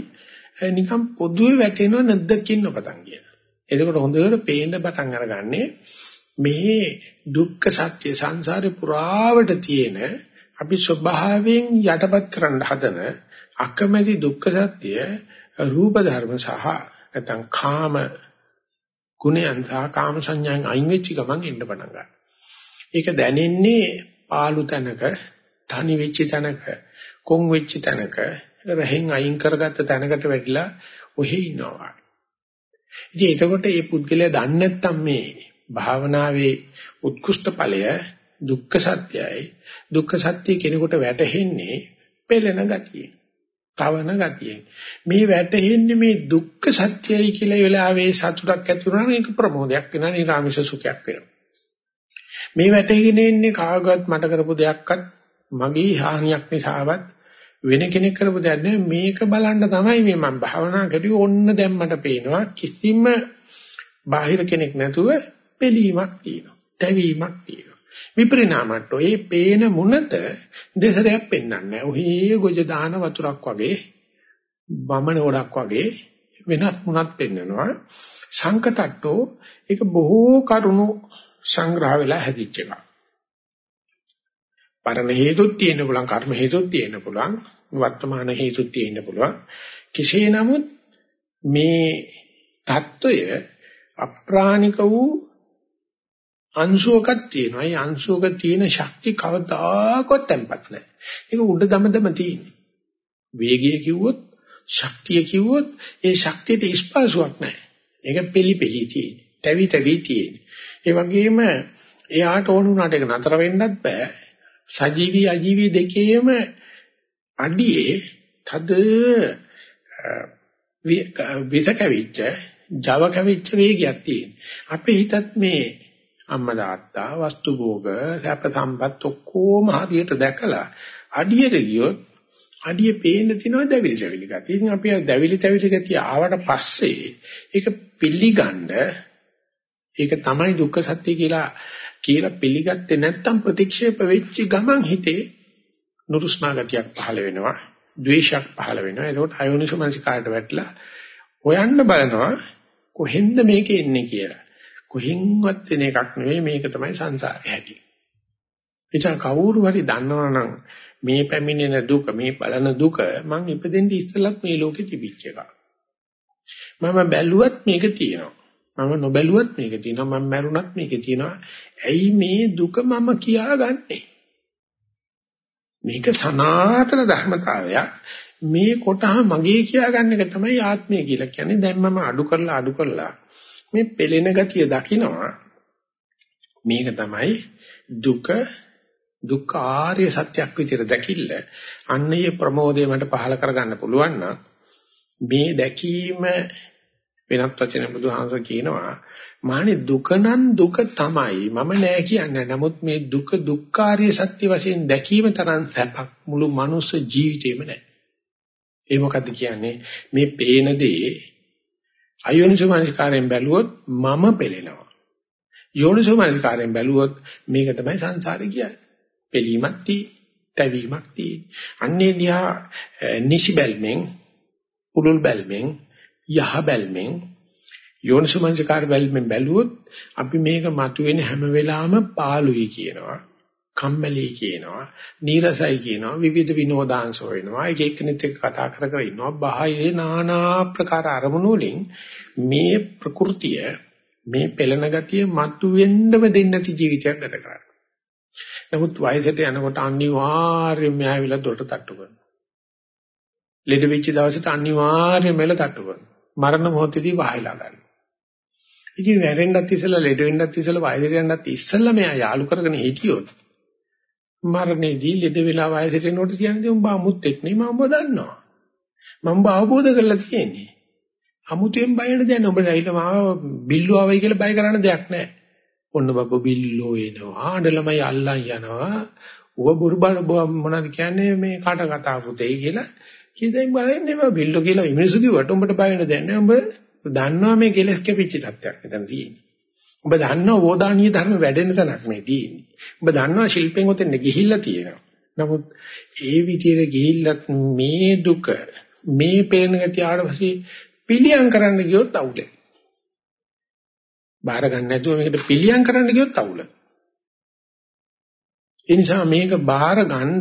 නිකන් පොදුවේ වැටෙනව නැද්දකින් නොපතන් කියන. එතකොට හොඳට පේන්න පටන් අරගන්නේ මේ දුක්ඛ සත්‍ය සංසාරේ පුරාවට තියෙන අපි ස්වභාවයෙන් යටපත් කරන්න හදන අකමැති දුක්ඛ සත්‍ය රූප ධර්ම සහ නැත්නම් කාම ගුණයන් සහ කාම සංඥාන් අයින් වෙච්ච ගමන් එන්න පටන් ගන්නවා. ඒක දැනෙන්නේ පාළු තැනක, තනි වෙච්ච තැනක, කොන් වෙච්ච තැනක, රහෙන් අයින් කරගත්ත තැනකට වැටිලා ඔහි ඉන්නවා. ඉතින් එතකොට මේ පුද්ගලයා දන්නේ නැත්තම් මේ භාවනාවේ උත්කෘෂ්ඨ ඵලය දුක්ඛ සත්‍යයි. දුක්ඛ සත්‍ය කෙනෙකුට වැටහෙන්නේ පෙළෙන ගතියේ. තවන ගතියෙන්. මේ වැටෙන්නේ මේ දුක්ඛ සත්‍යයි කියලා වෙලාවේ සතුටක් ඇති වුණා නම් ඒක ප්‍රමෝදයක් වෙනවා නිරාමිෂ සුඛයක් වෙනවා. මේ වැටෙගෙන ඉන්නේ කාගවත් මට කරපු දෙයක්වත් මගේ හානියක් නිසාවත් වෙන කෙනෙක් කරපු දෙයක් නෙවෙයි මේක බලන්න තමයි මේ මම භාවනා කරුවේ ඔන්න දැන් මට පේනවා කිසිම බාහිර කෙනෙක් නැතුව පෙලීමක් තියෙනවා. තැවීමක් තියෙනවා. විපරිණාමට ඒ පේන මුනත දෙසරයක් පෙන්වන්නේ. ඔහේ ගොජ දාන වතුරක් වගේ බමන ගොඩක් වගේ වෙනස් මුනක් පෙන්වනවා. සංකතට්ටෝ ඒක බොහෝ කරුණු සංග්‍රහ වෙලා හැදිච්ච එකක්. පරණ හේතුත් තියෙන්න පුළුවන් කර්ම හේතුත් තියෙන්න පුළුවන් වර්තමාන හේතුත් තියෙන්න පුළුවන් කෙසේ නමුත් මේ தত্ত্বය අප්‍රාණික වූ අංශුවකක් තියෙනවා. ඒ අංශුවක තියෙන ශක්තිය කවදාකවත් තැම්පත් නැහැ. ඒක උඩ දමදම තියෙන්නේ. වේගය කිව්වොත්, ශක්තිය කිව්වොත් ඒ ශක්තියට ස්පර්ශයක් නැහැ. ඒක පෙලි පෙලි තියෙන්නේ. තැවි තැවි තියෙන්නේ. ඒ වගේම එයාට ඕන වුණාට ඒක නතර වෙන්නත් බෑ. සජීවී අජීවී දෙකේම අඩියේ තද විස කැවිච්ච Java කැවිච්ච වේගයක් තියෙන. අපේ හිතත් මේ අම්මා තාත්තා වස්තු භෝග සැප සම්පත් ඔක්කොම හරියට දැකලා අඩියට ගියොත් අඩිය පේන්න තියෙනවා දැවිලි දැවිලි ගතිය. ඉතින් අපි දැවිලි දැවිලි ගතිය ආවට පස්සේ ඒක පිළිගන්න ඒක තමයි දුක්ඛ සත්‍ය කියලා කියලා පිළිගත්තේ නැත්නම් ප්‍රතික්ෂේප වෙච්ච ගමන් හිතේ නුරුස්නා ගතියක් පහළ වෙනවා. ද්වේෂයක් පහළ වෙනවා. ඒකට අයෝනිසෝ මනසිකායට වැටලා හොයන්න බලනවා කොහෙන්ද මේක එන්නේ කියලා. කොහෙන්වත් වෙන එකක් නෙවෙයි මේක තමයි සංසාරේ හැටි. එචා කවුරු හරි දන්නවනම් මේ පැමිණෙන දුක මේ බලන දුක මං ඉපදෙන්න ඉස්සෙල්ලත් මේ ලෝකෙ තිබිච්ච එකක්. මම බැලුවත් මේක තියෙනවා. මම නොබැලුවත් මේක තියෙනවා. මම මැරුණත් මේක තියෙනවා. ඇයි මේ දුක මම කියාගන්නේ? මේක සනාතන ධර්මතාවයක්. මේ කොටහ මගේ කියාගන්න එක තමයි ආත්මය කියලා කියන්නේ. දැන් මම අඩු කරලා අඩු කරලා මේ පෙළෙන ගතිය දකිනවා. මේක තමයි දුක දුක්ඛ ආර්ය සත්‍යයක් විදිහට දැකිල්ල. අන්නේ ප්‍රමෝදය මට පහල කරගන්න පුළුවන් නම් මේ දැකීම වෙනත් වචන බුදුහාමර කියනවා මානේ දුක නම් දුක තමයි. මම නෑ කියන්නේ. නමුත් මේ දුක දුක්ඛාරිය සත්‍ය වශයෙන් දැකීම තරම් සැපක් මුළු මනුස්ස ජීවිතේම නෑ. ඒ මොකද්ද කියන්නේ? මේ පේන දේ අයෝනිසෝමනසිකාරයෙන් බැලුවොත් මම පෙළෙනවා. යෝනිසෝමනසිකාරයෙන් බැලුවොත් මේක තමයි සංසාරේ කියන්නේ. පෙළීමක් තියෙන්නේ තැවීමක් තියෙන්නේ අන්නේ දිහා නිසි බැල්මෙන් පුලුල් බැල්මෙන් යහ බැල්මෙන් යෝනිසමංසකාර බැල්මෙන් බැලුවොත් අපි මේක මතුවෙන හැම වෙලාවෙම පාළුයි කියනවා. කම්මැලි කියනවා, නීරසයි කියනවා, විවිධ විනෝදාංශ වෙනවා. එක එක්කෙනෙක් එක්ක කතා කර කර ඉන්නවා. බාහිරේ নানা ආකාර අරමුණු වලින් මේ ප්‍රകൃතිය මේ පෙළෙන ගතිය මතු වෙන්නම දෙන්නේ නැති ජීවිතයක් ගත කරා. නමුත් වයසට යනකොට අනිවාර්යයෙන්ම ඇවිල්ලා දොරට තට්ටු කරනවා. ලෙඩ වෙච්ච දවසට අනිවාර්යයෙන්ම එළ තට්ටු කරනවා. මරණ මොහොතදී වහයලා ගන්නවා. ඉතින් වැරෙන්නත් ඉස්සෙල්ලා ලෙඩ වෙන්නත් ඉස්සෙල්ලා වයසට යන්නත් ඉස්සෙල්ලා මෙයා යාළු කරගෙන හිටියොත් මරණයේදී ලෙඩ වෙලා වයසට එනකොට කියන්නේ උඹ අමුත් එක් නෙමෙයි මම ඔබ දන්නවා. මම ඔබ අවබෝධ කරලා තියෙන්නේ. අමුතුවෙන් බයන දැන ඔබ ඇවිල්ලා මාව බිල්ලුව ආවයි කියලා බය කරන්න දෙයක් නැහැ. ඔන්න බබ බිල්ලෝ එනවා. ආඬලමයි අල්ලන් යනවා. ඌව බොරු මොනවද කියන්නේ මේ කාට කතා පුතේ කියලා කීයෙන් බලන්නේ බා බිල්ලෝ කියලා මිනිස්සු කිව්වට උඹට බය වෙන දෙයක් නෑ උඹ දන්නවා මේ කෙලස් කැපිච්ච තත්ත්වයක් මෙතන තියෙන්නේ. උඹ දන්නවා වෝදානීය ධර්ම වැඩෙන තැනක් මේ තියෙන්නේ. උඹ දන්නවා ශිල්පෙන් උතෙන් ගිහිල්ලා තියෙනවා. නමුත් ඒ විදිහට ගිහිල්ලත් මේ දුක මේ පේන ගතිය ආවපස්සේ පිළියම් කරන්න ගියොත් අවුල. බාර ගන්න නැතුව මේකට පිළියම් කරන්න ගියොත් අවුල. ඒ නිසා මේක බාර ගන්න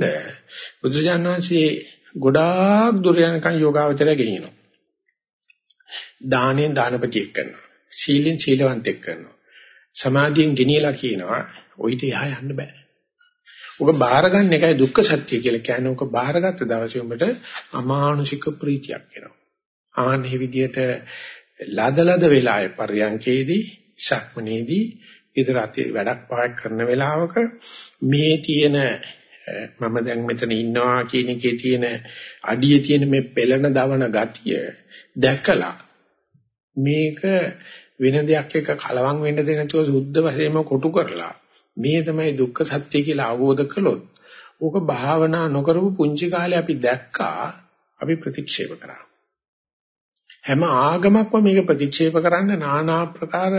බුදුජානක වහන්සේ ගොඩාක් දුර යනකම් යෝගාවචරය ගෙනියනවා. දානෙන් දානපතියෙක් කරනවා. සීලෙන් සීලවන්තයෙක් කරනවා. සමාධියෙන් ගෙනියලා කියනවා ඔయిత එහා යන්න බෑ. ඔක බාර ගන්න එකයි දුක්ඛ සත්‍ය කියලා කියන්නේ. ඔක බාරගත්ත දවසේ උඹට අමානුෂික ප්‍රීතියක් එනවා. ආන්නේ විදියට ලදලද වෙලාවේ පරියන්කේදී ශක්මනේදී ඉදර අති වැඩක් පාක් කරන වෙලාවක මේ තියෙන මම දැන් මෙතන ඉන්නවා කියන එකේ තියෙන අඩියේ තියෙන මේ පෙළෙන දවන ගතිය දැකලා මේක වෙන දෙයක් එක්ක කලවම් වෙන්න දෙ නැතුව සුද්ධ වශයෙන්ම කොටු කරලා මේ තමයි දුක්ඛ සත්‍ය කියලා අවබෝධ කළොත් ඕක භාවනා නොකරපු පුංචි කාලේ අපි දැක්කා අපි ප්‍රතික්ෂේප කරා හැම ආගමක්ම මේක ප්‍රතික්ෂේප කරන්න নানা ආකාර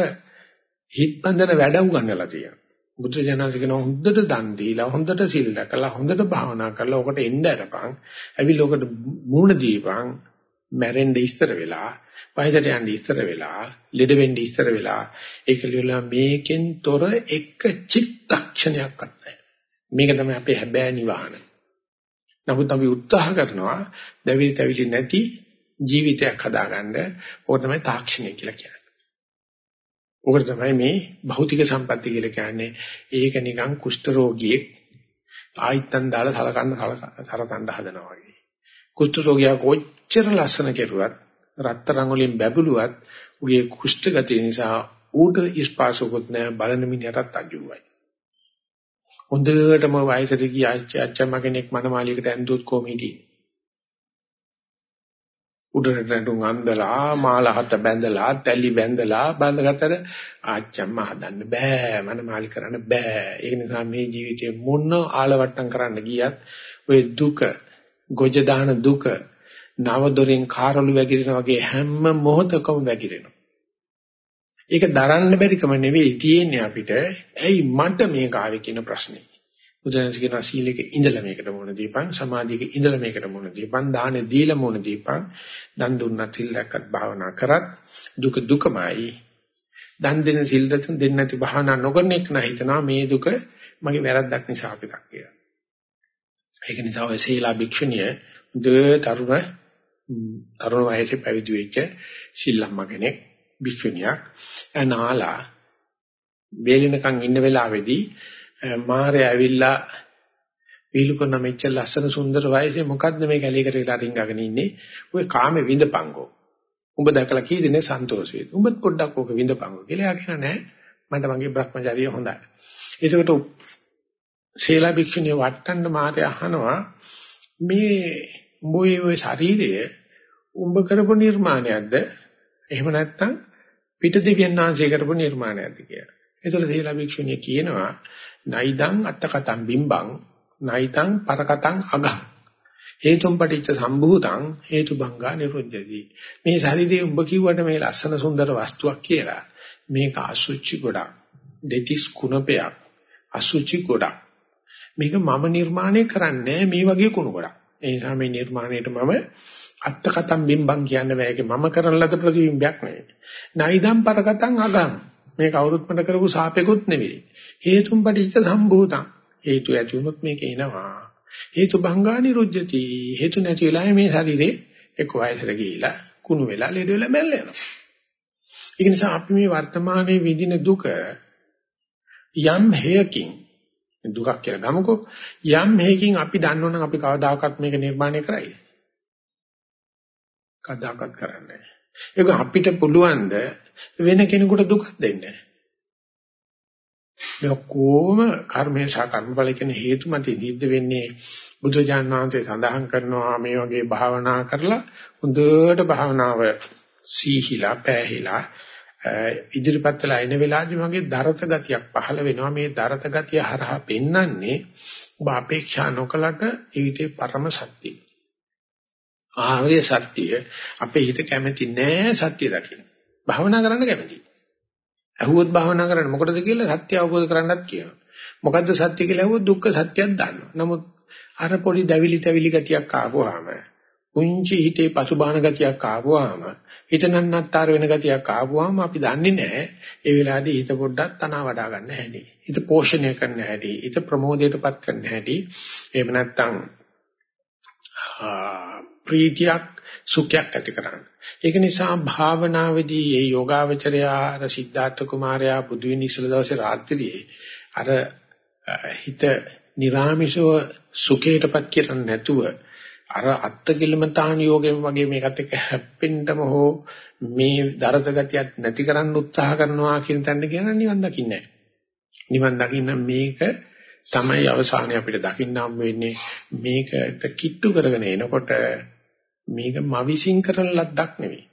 හිත් බඳන වැඩ උගන්වලා තියෙනවා බුදු ජානක කියන හොඳට දන් දීලා හොඳට සිල් දැකලා හොඳට භාවනා කරලා ඔකට එන්න අරපන්. ඇවිල්ලා ඔකට මූණ දීපන්. මැරෙන්න ඉස්සර වෙලා, වයසට යන්න ඉස්සර වෙලා, ලෙඩ වෙන්න ඉස්සර වෙලා ඒක ලියලා මේකෙන් තොර එක චිත්තක්ෂණයක්වත් නැහැ. මේක තමයි අපේ හැබෑ නිවහන. නමුත් අපි උත්සාහ කරනවා දැවිලි තැවිලි නැති ජීවිතයක් හදාගන්න. ඕක තමයි තාක්ෂණය කියලා කියන්නේ. ඕකට තමයි මේ භෞතික සම්පatti කියලා කියන්නේ. ඒක නිකන් කුෂ්ඨ රෝගියෙක් ආයිත්තන් දාලා සලකන්න සලකන්න හදනවා වගේ. කුෂ්ඨ රෝගියා කොච්චර ලස්සන කෙරුවත් රත්තරන් වලින් බැබළුවත් උගේ කුෂ්ඨ ගතිය නිසා ඌට ඉස්පාසුකුත් නැහැ බලන මිනිහටත් අජුවයි. හොඳටම වයසට ගිය අච්චම්ම කෙනෙක් මනමාලියකට ඇඳුත් කොහොමද උඩරට නටුම් අන්දලා මාලහත බැඳලා තැලි බැඳලා බඳගතර ආච්චම්ම හදන්න බෑ මන මාලි කරන්න බෑ ඒ නිසා මේ ජීවිතේ මොන ආලවට්ටම් කරන්න ගියත් ඔය දුක ගොජ දාන දුක නව දොරෙන් කාරළු වැగిරෙන වගේ හැම මොහොතකම වැగిරෙනවා. ඒක දරන්න බැරිකම නෙවෙයි තියෙන්නේ අපිට. ඇයි මට මේක ආවේ කියන ප්‍රශ්නේ? බුදුරජාණන් කියනවා සීලෙක ඉඳලා මේකට මොන දීපන් සමාධියක ඉඳලා මේකට මොන දීපන් දානෙ දීලා මොන දීපන් දන් දුන්නත් සිල් දැක්කත් භාවනා කරත් දුක දුකමයි. දන් දෙන සිල් දෙන්න නැති භාවනා නොකරන එක නා හිතනවා මේ දුක මගේ වැරද්දක් නිසා අපිටක් කියලා. ඒක නිසා ඔය සීලා භික්ෂුණිය ද තරුණ තරුණ වයසේ පැවිදි වෙච්ච සිල්ලම්ම කෙනෙක් භික්ෂුණියක් එනාලා වේලිනකන් ඉන්න වෙලාවේදී මාරය ඇවිල්ලා වීලු කරන මෙච්චර ලස්සන සුන්දර වයසේ මොකද්ද මේ කැලේකට වෙලා රින්ගගෙන ඉන්නේ? ඔය කාමේ විඳපංගෝ. උඹ දැකලා කී දෙනේ සන්තෝෂ වේද? උඹත් පොඩ්ඩක් ඕක විඳපංගෝ කියලා කියන නෑ. මට මගේ Brahmacharya හොඳයි. එතකොට ශීලා භික්ෂුණිය වට්ටන්න මාතේ අහනවා මේ උඹේ ඔය ශරීරය උඹ කරපු නිර්මාණයක්ද? එහෙම නැත්නම් පිට දෙවියන් වහන්සේ කරපු නිර්මාණයක්ද කියලා. ඒතර ශීලා භික්ෂුණිය කියනවා නයිදං අත්තකතං බිම්බං නයිතං පරකතං අගං. හේතුම් පටිච්ච සම්භූතං හේතුබංගා නිරුද්ධති. මේ ශරීරයේ උඹ කිව්වට මේ ලස්සන සුන්දර වස්තුවක් කියලා. මේක අසුචි ගොඩක්. දෙතිස් කුණපයක්. අසුචි ගොඩක්. මේක මම නිර්මාණය කරන්නේ මේ වගේ කුණු ගොඩක්. ඒ නිසා මේ නිර්මාණයට මම අත්තකතම් බිම්බං කියන්න බෑගේ මම කරන ලද ප්‍රතිබිම්බයක් නෙවෙයි. නයිදම් පරකතං අගං මේ කවුරුත් මට කරපු සාපේකුත් නෙවෙයි. හේතුම් පටිච්ච සම්භූතං. හේතු ඇති වුණොත් මේක එනවා. හේතු භංගා නිරුද්ධති හේතු නැති වෙලාවේ මේ ශරීරේ එක්ක වයසට ගිහිලා කුණු වෙලා ලෙඩ වෙලා මැල්ල යනවා. ඒ නිසා අපි මේ වර්තමානයේ විඳින දුක යම් හේයකින් දුකක් කියලා ගමුකෝ යම් හේකින් අපි දන්නවනම් අපි කවදාකවත් මේක නිර්මාණය කරයි කවදාකවත් කරන්නේ ඒක අපිට පුළුවන් වෙන කෙනෙකුට දුක් දෙන්න? මේ කොහොම කර්මය සහ කර්මඵල කියන හේතු මත නිද්ද වෙන්නේ බුදුජාන විශ්වසේ සඳහන් කරනවා මේ වගේ භාවනා කරලා හොඳට භාවනාව සීහිලා පැහැහිලා ඉදිරිපත් වෙලා එන වෙලාවදී මගේ දරත ගතියක් පහළ වෙනවා මේ දරත ගතිය හරහා පෙන්වන්නේ ඔබ අපේක්ෂා නොකලට ඊටේ පරම සත්‍යය. ආර්ය සත්‍යය අපේ හිත කැමති නෑ සත්‍ය දකින්න. භාවනා කරන්න කැමති. අහුවොත් භාවනා කරන්න මොකටද කියලා සත්‍ය අවබෝධ කරගන්නත් කියනවා. මොකද්ද සත්‍ය කියලා අහුවොත් දුක්ඛ සත්‍යයක් දන්නවා. නමුත් අර පොඩි දැවිලි තැවිලි ගතියක් ආවොහම පුංචි හිතේ පසුබාහන ගතියක් ආවොහම හිත නන්නත්තර වෙන ගතියක් ආවොහම අපි දන්නේ නැහැ. ඒ වෙලාවේදී හිත පොඩ්ඩක් තනවා වඩා ගන්න හැටි හිත පෝෂණය කරන්න හැටි හිත ප්‍රමෝදයටපත් කරන්න හැටි. එහෙම නැත්නම් ප්‍රීතියක් සුඛයක් ඇති කරන්න. ඒක නිසා භාවනාවේදී මේ යෝගාවචරයා අර සිද්ධාර්ථ කුමාරයා බුදු වෙන ඉස්සල දවසේ රාත්‍රියේ අර හිත නිරාමිෂව සුඛයටපත් කරන්නේ නැතුව අර අත්කිලමතාන යෝගයෙන් වගේ මේකත් එක්ක හැප්පෙන්නම හෝ මේ දරත ගතියක් නැති කරන්න උත්සාහ කරනවා කියන තැනට කියන නිවන් දකින්නේ නිවන් දකින්න මේක තමයි අවසානය අපිට දකින්න හම් වෙන්නේ. මේකට කිට්ටු කරගෙන එනකොට මේක මවිසින් කරන ලද්දක් නෙවෙයි.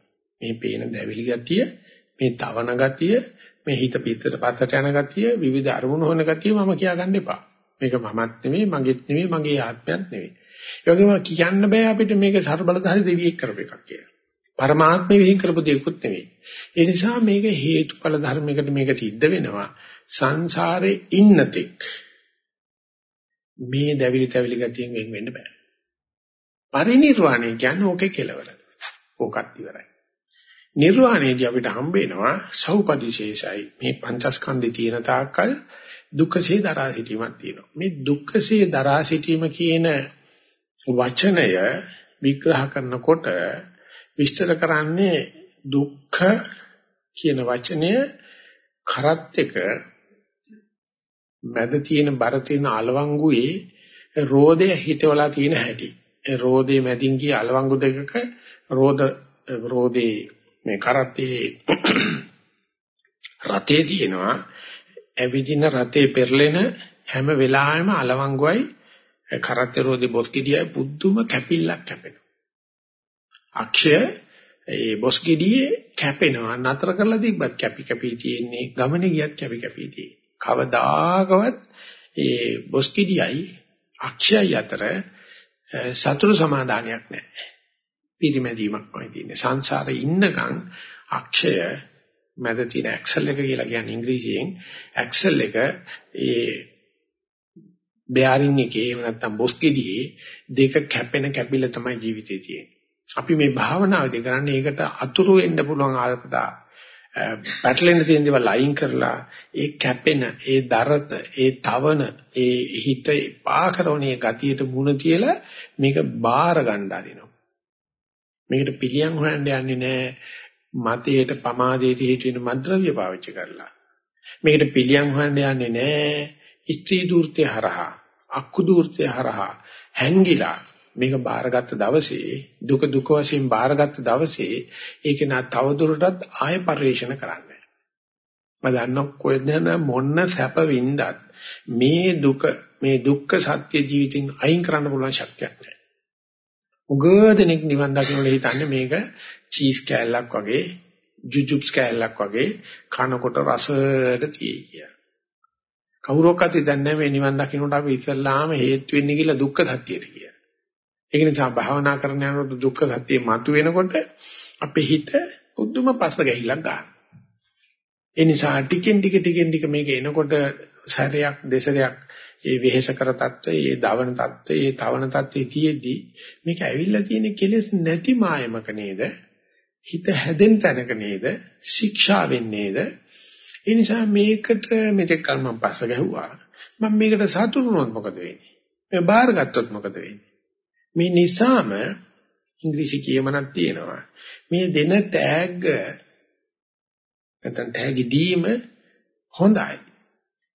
මේ පේන දැවිලි ගතිය මේ තවන ගතිය මේ හිත පිටට පස්සට යන ගතිය විවිධ අරමුණු හොන ගතිය මම කියා ගන්න එපා. මේක මමත් නෙවෙයි මගේත් නෙවෙයි මගේ ආත්මයක් නෙවෙයි. ඒ වගේම කියන්න බෑ අපිට මේක ਸਰබලධාරි දෙවියෙක් කරපු එකක් කියලා. පරමාත්මය විහිං කරපු දෙයක්වත් නෙවෙයි. ඒ නිසා මේක හේතුඵල ධර්මයකට මේක සිද්ධ වෙනවා. සංසාරේ ඉන්නතෙක් මේ දැවිලි තැවිලි ගතියෙන් වෙන් වෙන්න බෑ. පරිණිරවාණය කියන්නේ ඕකේ කෙලවර. ඕකත් ඉවරයි. නිර්වාණයදී අපිට හම්බ වෙනවා සෞපදිශේෂයි. මේ පංචස්කන්ධේ තියෙන තාක්කල් දුක්ඛසේ දරා සිටීමක් තියෙනවා. මේ දුක්ඛසේ දරා සිටීම කියන වචනය විග්‍රහ කරනකොට විස්තර කරන්නේ දුක්ඛ කියන වචනය කරත් එක මැද තියෙන බර තියෙන අලවංගුවේ රෝදය හිටවලා තියෙන හැටි. ඒ රෝදේ මැදින් ගිය අලවංගු දෙකක රෝද රෝදේ මේ කරත්තේ රතේ තියෙනවා. ඇවිදින රතේ පෙරලෙන හැම වෙලාවෙම අලවංගුවයි කරත්තරෝදී බොස්කිඩියයි පුදුම කැපිල්ලක් කැපෙනවා. අක්ෂය ඒ බොස්කිඩියේ කැපෙනවා. නතර කරලා තිබ්බත් කැපි කැපි තියෙන්නේ. ගමනේ ගියත් කැපි කැපි තියෙන්නේ. කවදාකවත් ඒ බොස්කිඩියයි අක්ෂයයි අතර සතුරු සමාදානයක් නැහැ. පිරිමැදීමක්මයි තියෙන්නේ. සංසාරේ ඉන්නකම් අක්ෂය මැද තියෙන ඇක්සල් එක කියලා කියන්නේ ඉංග්‍රීසියෙන් ඇක්සල් එක ඒ බෙයාරින් එකේ එහෙම නැත්නම් බොස්කෙඩියේ දෙක කැපෙන කැපිල්ල තමයි ජීවිතේ තියෙන්නේ. අපි මේ භාවනාවේදී කරන්නේ ඒකට අතුරු වෙන්න පුළුවන් ආදතා පැටලෙන්න තියෙන දේවල් අයින් කරලා ඒ කැපෙන, ඒ දරත, ඒ තවන, ඒ හිත පාකරෝණිය ගතියට මුණ තියලා මේක බාර ගන්න අරිනවා. මේකට පිළියම් හොයන්න යන්නේ නැහැ. මතයට පමාදයට හේතු වෙන මද්ද්‍රව්‍ය පාවිච්චි කරලා. මේකට පිළියම් හොයන්න යන්නේ නැහැ. ස්ත්‍රී දූර්තය හරහා, අක්කු දූර්තය හරහා හැංගිලා මේක බාරගත්ත දවසේ දුක දුක වශයෙන් බාරගත්ත දවසේ ඒක නා තවදුරටත් ආය පරිශන කරන්න. මම දන්නව කොහෙද මොන්න සැප වින්දත් මේ දුක මේ දුක්ඛ සත්‍ය ජීවිතින් අයින් කරන්න පුළුවන් ශක්තියක් නැහැ. උගදෙනෙක් නිවන් දකින්න හිතන්නේ මේක චීස් කෑල්ලක් වගේ ජුජුබ්ස් කෑල්ලක් වගේ කනකොට රසට තියෙයි කියලා. කවුරක්වත් දන්නේ මේ නිවන් දකින්නට අපි ඉස්සල්ලාම හේතු වෙන්නේ කියලා දුක්ඛ සත්‍යයට කියලා. ඒක නිසා භාවනා කරන යනකොට දුක්ඛ සත්‍ය මතුවෙනකොට අපේ හිත උද්දුම පස්ස ගැහිලා ගන්නවා. ඒ නිසා ටිකෙන් ටික ටිකෙන් ටික මේක එනකොට සැරයක් දෙසරයක් ඒ වෙහෙස කර තත්ත්වය, ඒ දවන තත්ත්වය, ඒ තවන තත්ත්වයේ තියේදී මේක ඇවිල්ලා තියෙන කෙලෙස් නැති මායමක නේද? හිත හැදෙන තැනක නේද? ශික්ෂා වෙන්නේ නේද? ඒ නිසා මේකට මෙතෙක් කල මම පස්ස ගැහුවා. මම මේකට සතුටු වුණොත් මොකද වෙන්නේ? මේ බාරගත්තොත් මොකද වෙන්නේ? මේ නිසාම ඉංග්‍රීසි කියමනක් තියෙනවා. මේ දෙන තෑග්ග නැත්නම් තෑග්ග දීම හොඳයි.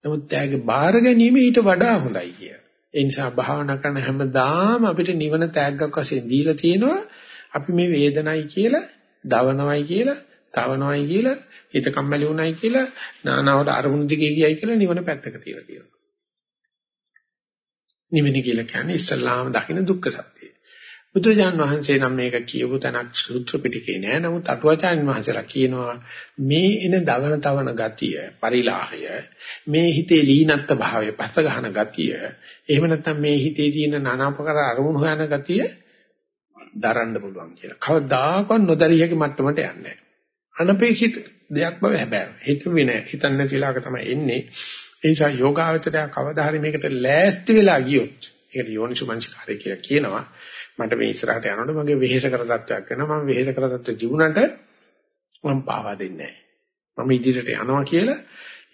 නමුත් තෑග්ග බාර ගැනීම ඊට වඩා හොඳයි කිය. ඒ නිසා භාවනා කරන හැමදාම අපිට නිවන තෑග්ගක් වශයෙන් දීලා තියෙනවා. අපි මේ වේදනයි කියලා, දවනවයි කියලා, තවනවයි කියලා, හිත කම්මැලි වුණයි කියලා, නානවට අරමුණු දිගේ ගියයි කියලා නිවන පැත්තක තියලා තියෙනවා. නිවෙන කියලා කියන්නේ ඉස්සල්ලාම දකින්න දුක්ඛ සත්‍යය. බුදුජාන් වහන්සේ නම් මේක කියපු තැනක් සූත්‍ර පිටකේ නෑ. නමුත් අටුවාචාන් වහන්සේලා කියනවා මේ එන දවන තවන ගතිය, පරිලාහය, මේ හිතේ ලීනත්ත භාවය, පස්ස ගහන ගතිය, එහෙම නැත්නම් මේ හිතේ තියෙන নানাපකර අරමුණු හොයන ගතිය දරන්න පුළුවන් කියලා. කවදාකවත් නොදරිය හැකි මට්ටමට යන්නේ නෑ. අනපේක්ෂිත දෙයක් බව හැබැයි. හිතුවේ නෑ. හිතන්නේ නැති වෙලාවක තමයි එන්නේ. ඒ නිසා යෝගාවචරය කවදා හරි මේකට ලෑස්ති වෙලා ගියොත් ඒකට යෝනිසුමංස්කාරය කියලා කියනවා. මට මේ ඉස්සරහට යනකොට මගේ වෙහෙස කර තත්වයක් වෙනවා. මම වෙහෙස කර තත්ත්ව ජීුණාට මම පාවා දෙන්නේ නැහැ. මම ඉදිරියට යනවා කියලා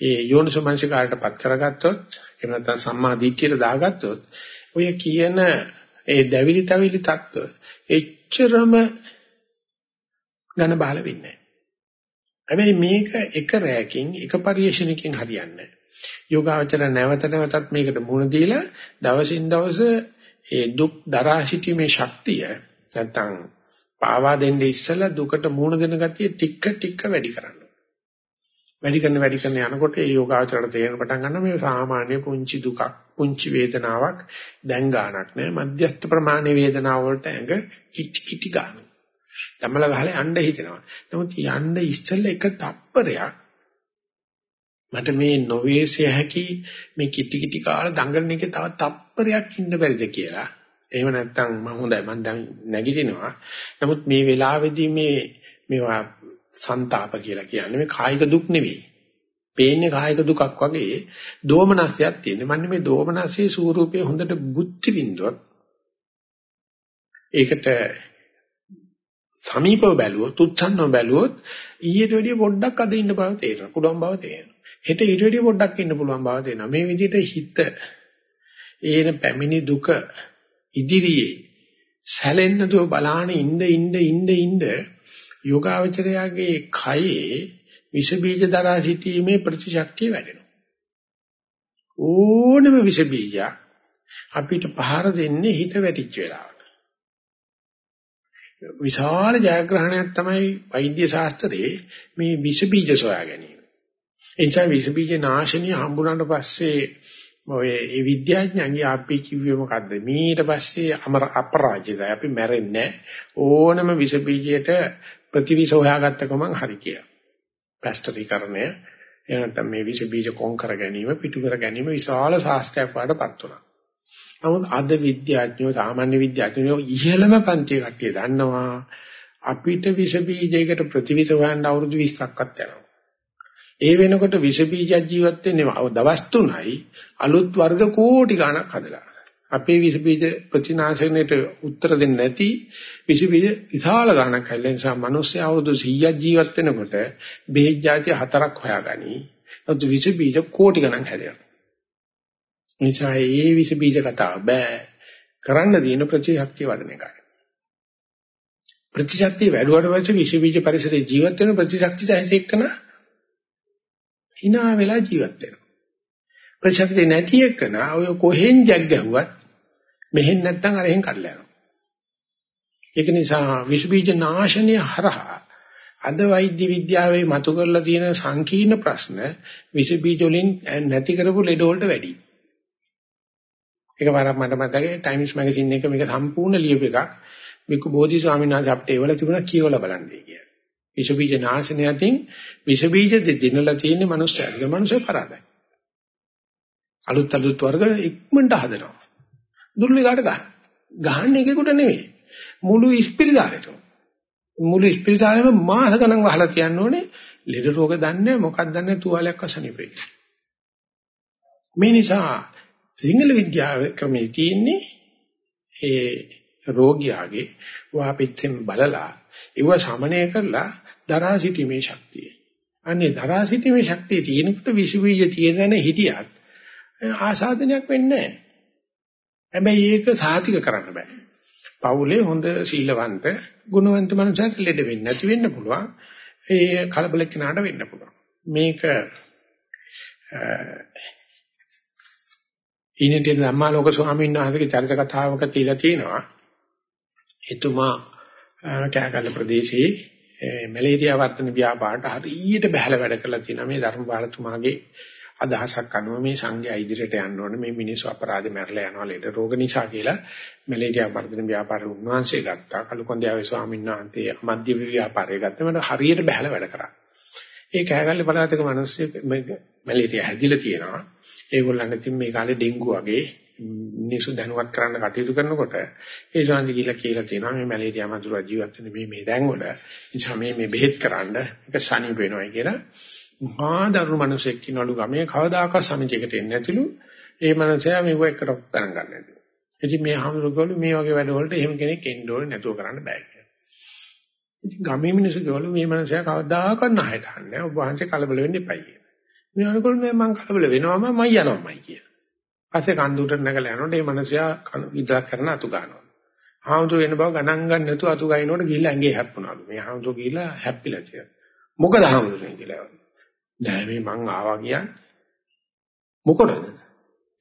ඒ යෝනිසුමංස්කාරයටපත් කරගත්තොත් එහෙම නැත්නම් සම්මා දිට්ඨියට දාගත්තොත් ඔය කියන ඒ දැවිලි තවිලි තත්ත්ව එච්චරම ඝන බහල වෙන්නේ නැහැ. හැබැයි මේක එක රැයකින් එක පරිශ්‍රණයකින් හරියන්නේ යෝගාවචර නැවත නැවතත් මේකට මුහුණ දීලා දවසින් දවස ඒ දුක් දරා සිටීමේ ශක්තිය නැත්තම් පාවා දෙන්නේ ඉස්සලා දුකට මුහුණ දෙන ගතිය ටික ටික වැඩි කරන්න. වැඩි කරන වැඩි කරන යනකොට ඒ යෝගාවචරයට තේරෙන පටන් ගන්නවා මේ සාමාන්‍ය පුංචි දුකක් පුංචි වේදනාවක් දැන් ගන්නක් නෑ මධ්‍යස්ථ ප්‍රමාණයේ වේදනාව වලට ඇඟ කිටි කිටි ගන්නවා. තමල ගහලා යන්න හිතෙනවා. නමුත් යන්න ඉස්සෙල්ලා එක තප්පරයක් මට මේ නොවේසිය හැකි මේ කිටි කිටි කාල දඟලන එකේ තව තප්පරයක් ඉන්න බැරිද කියලා. එහෙම නැත්නම් මම හොඳයි මම දැන් නැගිටිනවා. නමුත් මේ වෙලාවේදී මේ මේවා ਸੰతాප කියලා කියන්නේ මේ කායික දුක් නෙවෙයි. පේන්නේ කායික දුකක් වගේ දෝමනස්යක් තියෙනවා. මන්නේ මේ දෝමනස්යේ ස්වරූපය හොඳට බුද්ධි විඳොත් ඒකට සමීපව බැලුවොත් උත්සන්නව බැලුවොත් ඊට වැඩිය පොඩ්ඩක් අද ඉන්න බව තේරෙනවා. පුළුවන් බව තේරෙනවා. හෙට ඊට වැඩිය පොඩ්ඩක් ඉන්න පුළුවන් බව තේරෙනවා. මේ විදිහට හිත ඒන පැමිණි දුක ඉදිරියේ සැලෙන්න දුව බලාන ඉන්න ඉන්න ඉන්න ඉන්න යෝගාවචරයාගේ කයේ විස බීජ දරා සිටීමේ ප්‍රතිශක්තිය වැඩෙනවා. ඕනම විස බීජයක් අපිට පහර දෙන්නේ හිත වැටිච්ච වෙලාවට. විශාල ජයග්‍රහණයක් තමයි වෛද්‍ය ශාස්ත්‍රයේ මේ විස බීජ සොයා ගැනීම. ඒ නිසා විස බීජ නාශනිය හම්බුනාට පස්සේ ඔය ඒ විද්‍යාඥයන්ගේ අපි කිව්වේ මොකද්ද? ඊට පස්සේ අමර අපරාජිතයි. අපි මැරෙන්නේ ඕනම විස බීජයට ප්‍රතිවිස හොයාගත්ත ගමන් හරි කියලා. පැස්ටරීකරණය එහෙම නැත්නම් මේ විස බීජ කොන් කර ගැනීම, පිටු කර ගැනීම විශාල ශාස්ත්‍රයක් වඩපත් වුණා. නමුත් අද විද්‍යාඥයෝ සාමාන්‍ය විද්‍යාඥයෝ ඉහළම පන්තියේ කට්ටිය දන්නවා අපිට විස බීජයකට ප්‍රතිවිස හොයන්න අවුරුදු 20ක්වත් යනවා. ඒ වෙනකොට විස බීජ ජීවත් වෙන්නේ දවස් 3යි අලුත් වර්ග කෝටි ගණක් හදලා. අපේ විස බීජ ප්‍රතිනාශනයට උත්තර දෙන්නේ නැති විස බීජ විශාල ගණනක් හැදෙන නිසා මිනිස්සු අවුරුදු 100ක් ජීවත් වෙනකොට බෙහෙත් જાති හතරක් හොයාගනි. ඒත් විස බීජ කෝටි ගණන් හැදෙනවා. නිසා මේ විස බීජ කතාව බෑ. කරන්න තියෙන ප්‍රතිශක්තිය වඩන එකයි. ප්‍රතිශක්තිය වැඩුවට පස්සේ විස බීජ පරිසරයේ ජීවත් වෙන ප්‍රතිශක්තිය ඇහිසෙකන hina වෙලා ජීවත් වෙනවා. ප්‍රතිශක්තිය නැති එකන ඔය කොහෙන් ජග් ගැහුවත් මෙහෙන් නැත්තම් අර එහෙන් කඩලා යනවා. ඒක නිසා විස බීජ නාශනය හරහා අද වෛද්‍ය විද්‍යාවේ මතු කරලා තියෙන සංකීර්ණ ප්‍රශ්න විස බීජ වලින් නැති කරපු ලෙඩ වලට වැඩි. එකපාරක් මට මතකයි ටයිම්ස් මැගසින් එක මේක සම්පූර්ණ ලියපු එකක්. බිකු බෝධි ස්වාමීන් වහන්සේ අපිට ඒවල තිබුණා කියවලා බලන්නේ කියලා. විස බීජ නාශනයකින් විස බීජ දෙදිනලා තියෙන මනුස්සයෙක්. ඒ මනුස්සය පරාදයි. අලුත් අලුත් වර්ග ඉක්මනට හදනවා. දුර්ලභයට ගන්න. ගහන්නේ එකෙකුට නෙවෙයි. මුළු ඉස්පිරිතාලෙට. මුළු ඉස්පිරිතාලෙම මාස ගණන් වහලා තියන්න ඕනේ. ලෙඩ රෝග දන්නේ මොකක්ද දන්නේ තුවාලයක් අසනීපෙයි. මේ නිසා සිංහල විද්‍යාව ක්‍රමයේ තියෙන්නේ ඒ රෝගියාගේ වාපිච්චෙන් බලලා ඒව සමනය කරලා දරා සිටීමේ ශක්තිය. අනේ දරා සිටීමේ ශක්තිය තියෙනකොට විසු බීජ තියෙන හිටියත් ආසාදනයක් වෙන්නේ නැහැ. හැබැයි ඒක සාතික කරන්න බෑ. පවුලේ හොඳ සීලවන්ත, ගුණවන්ත මනුස්සයෙක් ලෙඩ වෙන්නේ නැති වෙන්න පුළුවන්. ඒ කලබල කෙනාට වෙන්න පුළුවන්. මේක ඊනේදී ධම්මාලෝක ස්වාමීන් වහන්සේගේ චරිත කතාවක තියලා තියෙනවා. එතුමා කෑගල්ල ප්‍රදේශයේ මැලේරියා වර්ධන ව්‍යාපාරට හරියට බහැලා වැඩ කරලා තියෙනවා. මේ ධර්මපාලතුමාගේ අදහසක් අනුව මේ සංඝයා ඉදිරියට යන්න ඕනේ. මේ මිනිස්සු අපරාධ මැරලා යනවා ලෙඩ රෝග නිසා කියලා මැලේරියා වර්ධන ව්‍යාපාරේ උන්වහන්සේ ගත්තා. කලුකොන්දයාවේ ස්වාමීන් වහන්සේ මධ්‍ය ව්‍යාපාරේ ගත්තා. මට හරියට බහැලා වැඩ කරා. ඒ කෑගල්ලේ පළාතක මිනිස්සු මැලේරියා හැදිලා තියෙනවා. ඒගොල්ලන්ට තින් මේ කාලේ ඩෙන්ගු වගේ මිනිස්සු දැනුවත් කරන්න කටයුතු කරනකොට ඒ ශාන්ති කියලා කියලා තියෙනවා මේ මැලේරියා මඳුර ජීවත් වෙන මේ මේ දැන් වල නිසා මේ මේ බෙහෙත් කරන්න ඒක සනීප වෙනවා කියලා මහා දරුණු මිනිසෙක් කිනවලු ගමේ කවදාකවත් සමිතියකට එන්නේ නැතිලු ඒ මනුස්සයා මෙව එකට ගණන් ගන්න නැතිලු. ඉතින් මේ හමුරුගෝලු මේ වගේ වැඩවලට එහෙම කෙනෙක් එන්න ඕනේ නැතුව කරන්න බෑ කියලා. ඉතින් ගමේ මිනිස්සු ගෝලු මේ මනුස්සයා කවදාකවත් නැහැට අහන්නේ ඔබ වහන්සේ කලබල වෙන්න එපා කියලා. මේ අනකොල් නෑ මං කලබල වෙනවම මම යනවාමයි කියලා. පස්සේ කන්දුට නැගලා යනකොට මේ මනුස්සයා විදක් කරන අතු ගන්නවා. හාමුදුරු වෙන බව ගණන් ගන්න නැතුව අතු ගයිනකොට ගිහිල්ලා ඇඟේ හැප්පුණාලු. මේ හාමුදුරු ගිහිල්ලා හැප්පිලා කියලා. මොකද හාමුදුරුනේ කියලා. නෑ මේ මං ආවා කියන්නේ. මොකටද?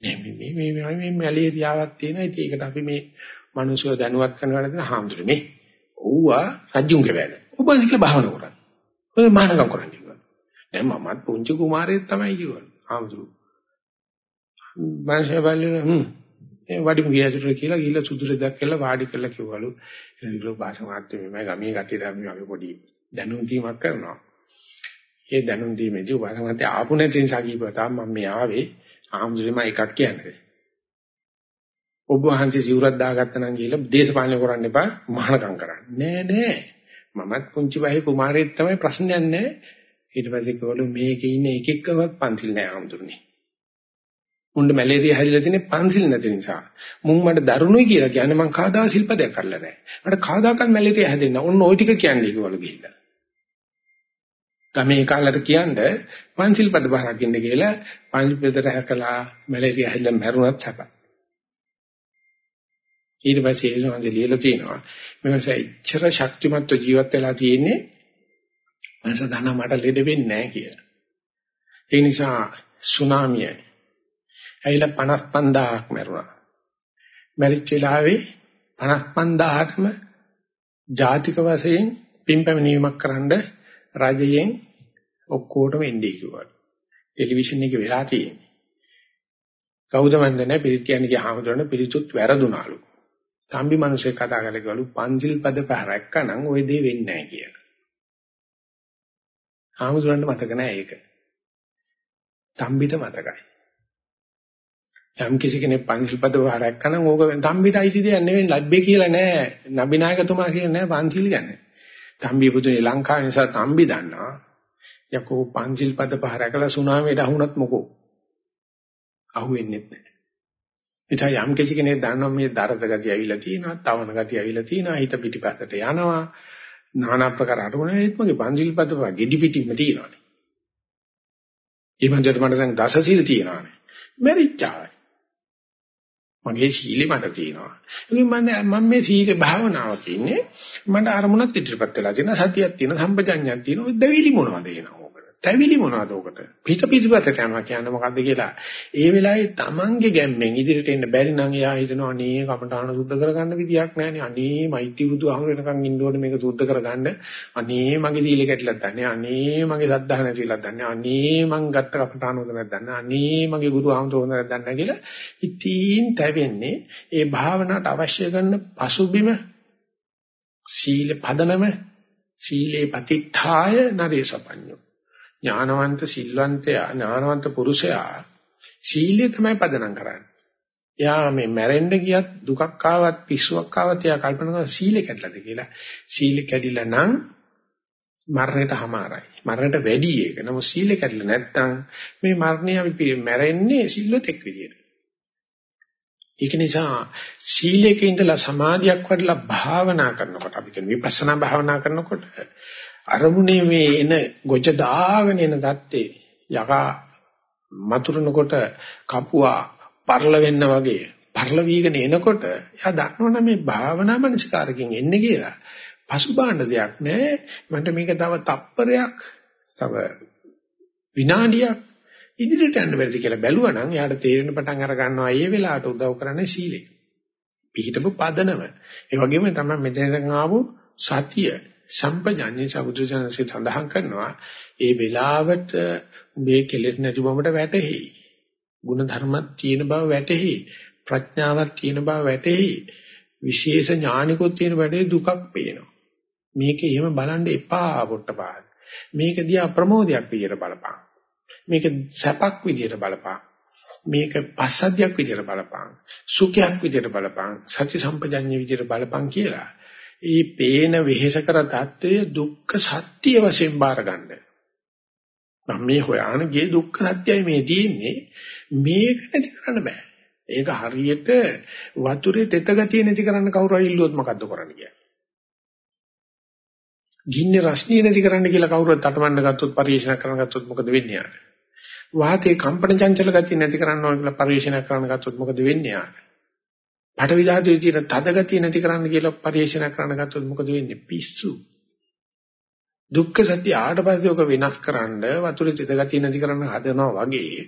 නෑ මේ මේ මේ මේ මැලේරියාවක් තියෙනවා. ඉතින් ඒකට අපි මේ මිනිස්සු දැනුවත් කරනවා නේද හාමුදුරනේ. ඔව්වා රජුන්ගේ වැඩ. ඔබ ඉතින් භාවනා කරන්නේ. ඔය මානකම් කරන්නේ කිව්වා. නෑ මමත් පුංචි කුමාරයෙක් තමයි කිව්වා. හාමුදුරු. මංශය බලන හ්ම් ඒ වඩිමු ගියසුර කියලා ගිහිල්ලා සුදුරේ දැක්කලා වාඩි කරලා කිව්වලු. එනිලෝ භාෂා මාත්‍ය මේ ගමේ කට්ටිය ධර්ම වගේ පොඩි දැනුම් දීමක් කරනවා. ඒ දැනුම් දීමේදී වරමත් ආපු නැති නිසා කීපතා මම මේ ආවේ ආම්දුරේම එකක් කියන්නේ. ඔබ වහන්සේ සිවුරක් දාගත්තා නම් ගිහලා දේශපාලනය කරන්න එපා මහානකම් කරන්න. නෑ නෑ. මමත් පුංචි වහේ කුමාරයෙක් තමයි ප්‍රශ්නයක් නෑ. ඊට පස්සේ කවලු මේකේ ඉන්න එක එක්කවත් පන්සිල් නෑ ආම්දුරනේ. මුණ්ඩ මැලේරියා හැදිලා තියෙන්නේ පන්සිල් නැති නිසා. මුන් මට දරුණුයි කියලා කියන්නේ මං කාදා ශිල්පදයක් කරලා නෑ. මට කාදාකත් මැලේරියා හැදෙන්න ඕන ওই ටික කියන්නේ කිව්වලු ගිහිල්ලා. ගමේ කාලට කියන්නේ පන්සිල් පද බහරක් ඉන්න කියලා පන්සිල් පදට හැකලා මැලේරියා හැදෙන්න මැරුණත් සපයි. ඊට පස්සේ ඒ සම්බන්ධ ලියලා තියෙනවා. මේකස ඉච්ඡර ශක්තිමත්ව ජීවත් වෙලා තියෙන්නේ මනස දන්න මට ලෙඩ වෙන්නේ නැහැ කියලා. ඒ නිසා සුනාමිය ඇවිල්ලා 55000ක් මැරුණා. මැරිච්ච වෙලාවේ 55000ක්ම ජාතික වශයෙන් පින්පැමිණීමක් කරන්න රජයෙන් ඔක්කොටම එන්නේ කිව්වා. ටෙලිවිෂන් එකේ වෙලා තියෙන්නේ. කවුද මන්දනේ පිරිත් කියන්නේ කියහමදරන පිරිසුත් වැරදුනාලු. තම්බි මිනිස්සේ කතා කරලා කිව්වලු පන්සිල් පද පහරක්කනම් ওই දේ වෙන්නේ නැහැ කියලා. ආමුදුරන්ට මතක නැහැ ඒක. තම්බිට මතකයි. යම් කිසි කෙනෙක් පන්සිල් පද පහරක්කනම් ඕක තම්බිට අයිති දෙයක් නෙවෙයි ලැබ්බේ කියලා නෑ. නබිනායකතුමා කියන්නේ නෑ පන්සිල් ගන්න. තම්බි පුතුනේ ලංකාව නිසා තම්බි දන්නවා. යකෝ පන්සිල් පද පහ රැකලා සුනාමියට අහුණත් මොකෝ? අහුවෙන්නේ නැහැ. එතන යම් කිසි කෙනෙක් දන්නවා මේ දරත ගතිය ඇවිල්ලා තියෙනවා, තවන ගතිය ඇවිල්ලා තියෙනවා, හිත පිටිපස්සට යනවා. নানা ප්‍රකාර අරමුණ ඒත් මගේ පංචිල් පදව ගෙඩි පිටින්ම තියෙනවානේ. ඒ මන්දට මට දැන් දසශීල තියෙනවානේ. මෙරිච්චායි. මගේ සීලෙ මට තියෙනවා. ඉතින් මම මම මේ සීල භාවනාවක ඉන්නේ. මට අරමුණක් ඉදිරිපත් වෙලා තියෙනවා. සතියක් තියෙනවා, සම්පජඤ්ඤයක් තියෙනවා. ඔය දෙවිලි මොනවද එනවා. තැවිලි මොනවද උකට? පිට පිටිපතට යනවා කියන්නේ මොකද්ද කියලා. ඒ වෙලාවේ Tamange ගැම්මෙන් ඉදිරියට එන්න බැරි නම් එයා හිතනවා අනේ කමඨාන සුද්ධ කරගන්න විදියක් නැහැනේ. අනේ මෛත්‍රී බුදු අහම වෙනකන් ඉන්න ඕනේ මේක සුද්ධ කරගන්න. අනේ මගේ සීල කැඩිලක් දන්නේ. අනේ මගේ සද්ධා නැතිලක් දන්නේ. අනේ මං ගත්ත කමඨාන හොඳ නැත්නම් දන්නේ. අනේ මගේ ගුරු ආමතු හොඳ නැත්නම් දන්නේ කියලා. ඉතින් තැවෙන්නේ ඒ භාවනාවට අවශ්‍ය කරන පසුබිම සීල පදනම සීලේ පතිත්ථාය නරේසපඤ්ඤෝ ඥානවන්ත සිල්වන්තයා ඥානවන්ත පුරුෂයා සීලය තමයි පදනම් කරන්නේ. එයා මේ මැරෙන්න ගියත් දුකක් ආවත් පිස්සුවක් ආවත් එයා කල්පනා කරනවා සීලය කැඩලාද කියලා. සීලය කැඩිලා නම් මරණයට හමාරයි. මරණයට වැඩි ඒක. නමුත් සීලය කැඩලා නැත්නම් මේ මරණය අපි මැරෙන්නේ සිල්වත් එක් විදියට. ඒක නිසා සීලයක ඉඳලා සමාධියක් වඩලා භාවනා කරනකොට අපි කියන විපස්සනා භාවනා කරනකොට අරමුණේ මේ එන ගොජ දාගෙන එන தත්තේ යකා මතුරුනකොට කපුවා පරල වෙන්න වගේ පරල වීගෙන එනකොට එයා දන්නවනේ මේ භාවනා මනසිකාරකින් එන්නේ කියලා. පසුබාහන දෙයක් නෑ. මන්ට මේක තව තප්පරයක් තව විනාඩියක් ඉදිරියට යන්න බැරිද කියලා බැලුවා නම් එයාට තේරෙන පටන් අර ගන්නවා ඒ වෙලාවට උදව් කරන්නේ සීලය. පිහිටපු පදනම. ඒ වගේම තමයි මෙතෙන් ආපු සතිය සම්පජාන්නේ සබුදුසනසේ සඳහන් කරනවා ඒ වෙලාවට මේ කෙලෙස් නැති බවට වැටහි. ගුණ ධර්මයක් තියෙන බව වැටහි. ප්‍රඥාවක් තියෙන බව වැටහි. විශේෂ ඥානිකුත් තියෙන බඩේ දුකක් පේනවා. මේක එහෙම බලන්න එපා පොට්ටපාද. මේක දිහා ප්‍රමෝදයක් විදියට බලපං. මේක සැපක් විදියට බලපං. මේක පස්සද්ධියක් විදියට බලපං. සුඛයක් විදියට බලපං. සත්‍ය සම්පජඤ්ඤ විදියට බලපං කියලා. ඒ පේන වෙහෙස කර தত্ত্বය දුක්ඛ සත්‍ය වශයෙන් බාර ගන්න. මම මේ හොයාන ගියේ දුක්ඛ සත්‍යයි මේ තියෙන්නේ. මේක නැති කරන්න බෑ. ඒක හරියට වතුරේ තෙත ගතිය නැති කරන්න කවුරු හරි ඉල්ලුවොත් මොකද්ද කරන්න කියන්නේ? ගින්නේ රස්නිය නැති කරන්න කියලා කවුරුත් අටමන්න ගත්තොත් පරිශන කරන ගත්තොත් මොකද වෙන්නේ ආ? වාතයේ කම්පන චංචල ගතිය නැති කරන්න ඕන කියලා පරිශන කරන ගත්තොත් මොකද වෙන්නේ ආ? පටවි ධාතුවේ තියෙන තද ගතිය නැති කරන්න කියලා පරිශන කරන්න ගත්තොත් මොකද වෙන්නේ? පිස්සු. දුක්ඛ සත්‍ය ආට පස්සේ ඔක වෙනස් කරන්න වතුරේ තද ගතිය නැති කරන්න හදනවා වගේ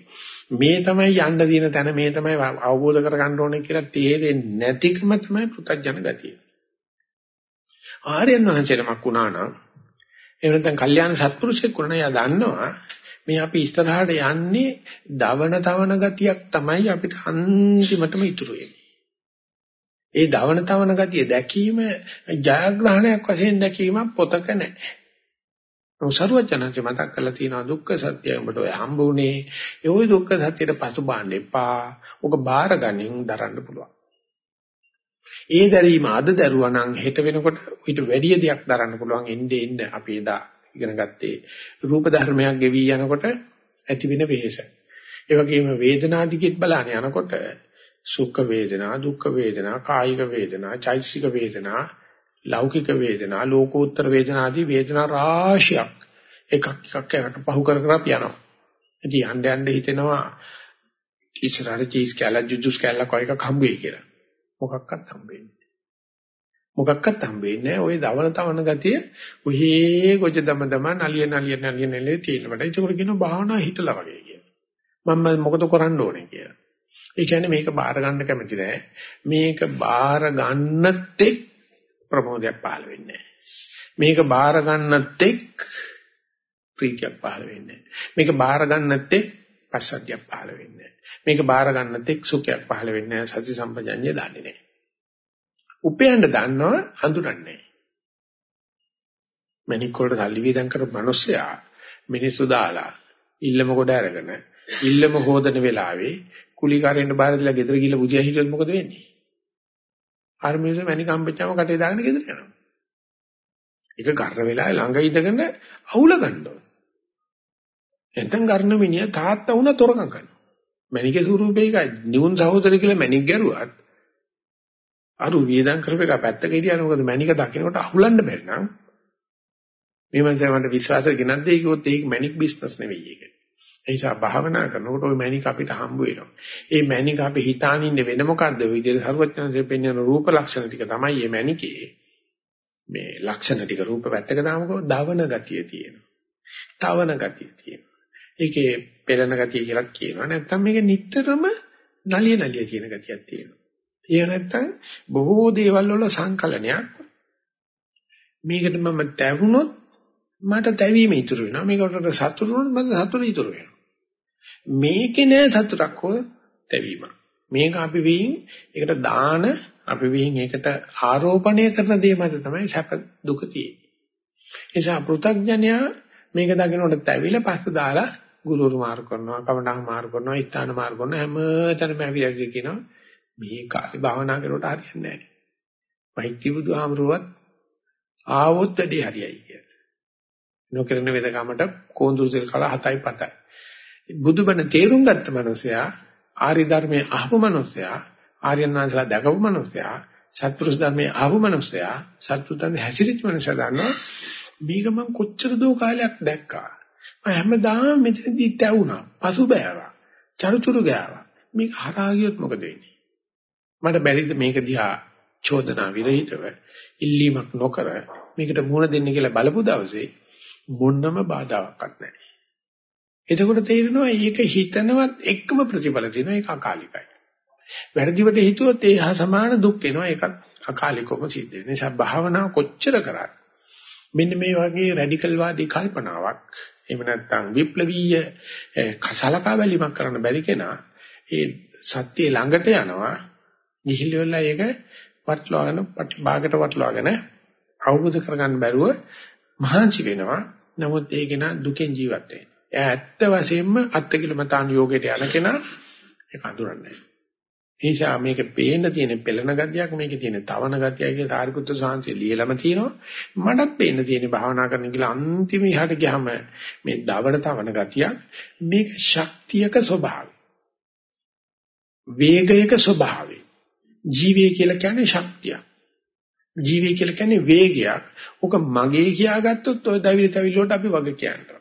මේ තමයි යන්න දින තැන මේ තමයි අවබෝධ කරගන්න ඕනේ කියලා තේරෙන්නේ නැතිකම තමයි පුතඥ ගතිය. ආර්යයන් වහන්සේලමක් වුණා නම් එහෙම නැත්නම් කල්යාණ සත්පුරුෂයෙක් වුණා නම් එයා දන්නවා මේ අපි ඉස්සරහට යන්නේ දවන තවන ගතියක් තමයි අපිට අන්තිමටම ඉතුරු වෙන්නේ. ඒ දවන තවන ගතිය දැකීම ජයග්‍රහණයක් වශයෙන් දැකීම පොතක නැහැ. නොසරුවචනන්සේ මතක් කරලා තියෙනවා දුක්ඛ සත්‍යය උඹට ඔය හම්බුනේ ඒ ওই දුක්ඛ සත්‍යයට පසුබාන්න එපා. ඔක බාරගනින් දරන්න පුළුවන්. ඒ දැරීම අද දරුවා නම් හෙට වෙනකොට ඊට වැඩි දෙයක් දරන්න පුළුවන් එන්නේ එන්නේ අපි එදා ඉගෙන ගත්තේ රූප ධර්මයක් ගෙවි යනකොට ඇති වෙන වෙහස. ඒ වගේම වේදනාදිකෙත් බලන්න යනකොට සුඛ වේදනා, දුක්ඛ වේදනා, කායික වේදනා, චෛතසික වේදනා, ලෞකික වේදනා, ලෝකෝත්තර වේදනා ආදී වේදනා රාශියක් එකක් එකක් කරකට පහු කර කර යනවා. ඉතින් යන්න යන්න හිතෙනවා ඉස්සරහට චීස් කැලක් ජුජුස් කැලක් වගේ එකක් හම්බ වෙයි කියලා. මොකක්වත් හම්බෙන්නේ නැහැ. මොකක්වත් හම්බෙන්නේ නැහැ. ওই දවන තවන ගතිය ඔහේ ගොජ දම දම නලිය නලිය නලිය නලිය තියෙනවට. ඒක කියන භාවනා හිතලා වගේ කියලා. මම මොකද කරන්න ඕනේ කියලා. ඒ කියන්නේ මේක බාර ගන්න කැමති නෑ. මේක බාර ගන්නත් එක් ප්‍රමෝදයක් පහළ වෙන්නේ මේක බාර ගන්නත් එක් ප්‍රීතියක් පහළ වෙන්නේ මේක බාර ගන්නත් එක් පස්සද්ධියක් පහළ වෙන්නේ මේක බාර ගන්නත් එක් සුඛයක් පහළ වෙන්නේ සති සම්පජඤ්ඤය දන්නේ නෑ. උපයන්න දන්නව හඳුනන්නේ මණිකෝල්ට සල්ලි වේදම් කරපු මිනිස්සයා මිනිස්සු දාලා ඉල්ලම කොට අරගෙන ඉල්ලම හොදන වෙලාවේ කුලිකාරයෙන්ට බාර දීලා ගෙදර ගිහලා බුදියා හිටියොත් මොකද වෙන්නේ? අර මිනිස්සු මැණික් හම්බෙච්චාම කටේ දාගෙන ගෙදර යනවා. ඒක ගර්ණ වෙලාවේ ළඟ ඉඳගෙන අවුල ගන්නවා. එතෙන් ගර්ණ මිනිහා තාත්තා වුණා තොරකම් කරනවා. මැනිකේ ස්වරූපේක නියුන් සහෝදරය කියලා මැනික් ගැරුවත් අරු වියදම් කරපේක පැත්තක හිටියන මොකද මැනික දකින්නකොට අහුලන්න බැරි නම් මේ මනසේ මට විශ්වාසය ගෙනත් දෙයි කිව්වොත් ඒක මැනික් බිස්නස් නෙවෙයි ඒක. ඒ නිසා භාවනා කරනකොට ওই මැනික අපිට හම්බ වෙනවා. ඒ මැනික අපි හිතාන ඉන්නේ වෙන මොකද්ද? විදිහට සරුවචනසේ පෙන්වන රූප ලක්ෂණ ටික තමයි මේ මැනිකේ. මේ ලක්ෂණ ටික රූප පැත්තක දාමුකෝ දවන ගතිය තියෙනවා. තවන ගතිය තියෙනවා. ඒකේ පෙළෙන ගතිය කියලා කියනවා. නැත්නම් මේක නිටතරම නලිය නලිය කියන ගතියක් තියෙනවා. ඒ නැත්නම් බොහෝ දේවල් වල සංකලනයක්. මේකට මම තැවුනොත් මට තැවීම ඉතුරු වෙනවා. මේකට සතුටු වුණොත් මට සතුට ඉතුරු වෙනවා. මේකේ නෑ සතුටක් හෝ තැවීමක්. මේක අපි වින් ඒකට දාන අපි වින් ඒකට ආරෝපණය කරන දේ මත තමයි සැප දුක තියෙන්නේ. ඒ නිසා පෘථග්ජනයා මේක දකින්නට තැවිලා පස්ස දාලා ගුරුවරු මාරු කරනවා, කවණා මාරු කරනවා, ස්ථාන මාරු කරනවා හැම තැනම ඇවිල්ලා කියනවා මේ කාලේ භාවනා කරනකොට හරියන්නේ නැහැ. මෛත්‍රී බුදුහාමරුවත් ආවොත් වැඩි හරියයි කියලා. නොකරන වෙදකමට කෝඳුරු තෙල් කල 7යි 7යි. බුදුබණ තේරුම් ගත්ත මනුස්සයා ආර්ය ධර්මයේ අහපු මනුස්සයා ආර්යයන් වහන්සේලා දැකපු මනුස්සයා සත්පුරුෂ ධර්මයේ අහපු මනුස්සයා සත්පුරුෂයන් හැසිරෙච්ච මනුස්සයා දන්නවා මේක මම කොච්චර දෝ කාලයක් දැක්කා? මම හැමදාම මෙතනදී තැවුනා පසුබෑවා චරුචුරු ගෑවා. මේක හරහා ගියොත් මොකද වෙන්නේ? මට බැරිද මේක දිහා චෝදනා විරහිතව ඉල්ලීමක් නොකර මේකට මුහුණ දෙන්න කියලා බලපු දවසේ මොන්නම බාධාවක්වත් නැහැ. එතකොට තේරෙනවා මේක හිතනවත් එක්කම ප්‍රතිඵල තියෙනවා ඒක අකාලිකයි. වැරදිවට හිතුවොත් ඒ හා සමාන දුක් එනවා ඒකත් අකාලිකවම සිද්ධ වෙන නිසා භාවනාව කොච්චර කරත් මෙන්න මේ වගේ රැඩිකල් වාදී කල්පනාවක් එහෙම නැත්නම් විප්ලවීය කසලකා බැලීමක් කරන්න බැරි කෙනා ඒ සත්‍ය ළඟට යනවා නිහිලෙලා ඒක වටලවාගෙන භාගයට වටලවාගෙන අවබෝධ කරගන්න බැරුව මහන්සි වෙනවා නමුත් ඒක නා දුකෙන් ජීවත් වෙනවා ඇත්ත වශයෙන්ම අත්කිලමතාන් යෝගයට යන කෙනා ඒක අඳුරන්නේ. ඒ නිසා මේක පේන්න තියෙන පෙළෙන ගතියක් මේකේ තියෙන තවන ගතියයි කියලා සාරිපුත්‍ර සාංශය ලියලම තියෙනවා. මටත් පේන්න තියෙන භාවනා කරන කියලා අන්තිම ඉහට ගියාම මේ දවන තවන ගතියක් මේක ශක්තියක ස්වභාවය. වේගයක ස්වභාවය. ජීවය කියලා කියන්නේ ශක්තියක්. ජීවය කියලා කියන්නේ වේගයක්. ඔක මගේ කියාගත්තොත් ඔය දවිලි තවිලි වලට අපි වගේ කියනවා.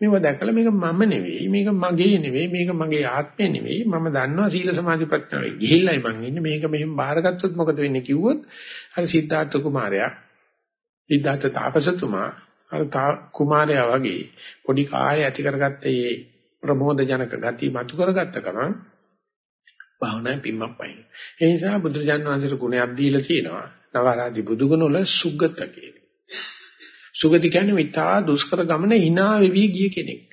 මේව දැකලා මේක මම නෙවෙයි මේක මගේ නෙවෙයි මේක මගේ ආත්මය නෙවෙයි. මම දන්නවා සීල සමාධි ප්‍රඥාවේ ගිහිල්ලයි මං ඉන්නේ. මේක මෙහෙම බාරගත්තොත් මොකද වෙන්නේ කිව්වොත් අර සිද්ධාර්ථ කුමාරයා සිද්ධාර්ථ තාපසතුමා අර කුමාරයා වගේ පොඩි කාය ඇති කරගත්ත මේ ප්‍රමෝද ජනක ගති මතු කරගත්ත ගමන් භාවනාවේ පිම්මක් පයින් ඒ නිසා බුදුරජාණන් වහන්සේට ගුණයක් දීලා තියෙනවා. නවරාදි බුදුගුණ වල සුගත කියලා. සුගති කියන්නේ මිතා දුෂ්කර ගමන hina වෙවි ගිය කෙනෙක්.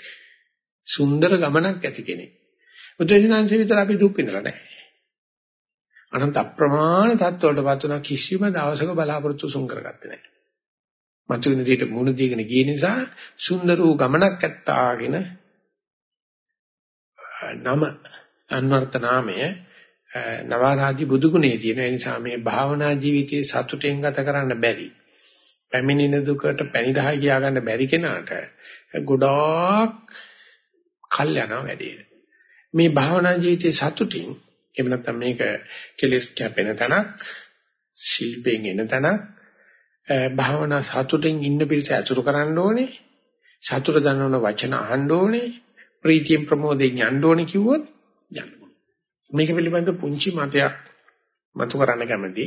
සුන්දර ගමනක් ඇති කෙනෙක්. බුදුරජාණන්සේ විතර අපි දුක් විඳලා නැහැ. අනන්ත අප්‍රමාණ තත්ත්වවලටපත් වුණා කිසිම දවසක බලාපොරොත්තු සුන් කරගත්තේ නැහැ. මතු වෙන දෙයට මුණ දීගෙන ගිය නිසා සුන්දර වූ ගමනක් ඇත්තාගෙන නම අන්වර්ථ නාමය නවරාජි බුදුගුණේ තියෙන නිසා මේ භාවනා ජීවිතයේ සතුටෙන් ගත කරන්න බැරි. පැමිණෙන දුකට පැණි 10 කියා ගන්න බැරි කෙනාට ගොඩාක් කල් යනවා වැඩේ. මේ භාවනා ජීවිතයේ සතුටින් එහෙම නැත්නම් මේක කෙලස් කැපෙන තැනක් සිල්පෙන් එන තැනක් භාවනා සතුටින් ඉන්න පිළිස අතුරු කරන්න ඕනේ සතුට දනවන වචන අහන්න ඕනේ ප්‍රීතියෙන් ප්‍රමෝදයෙන් යන්න ඕනේ කිව්වොත් යන්න මේක පිළිබඳ පුංචි මතයක් මතු කරන්න කැමති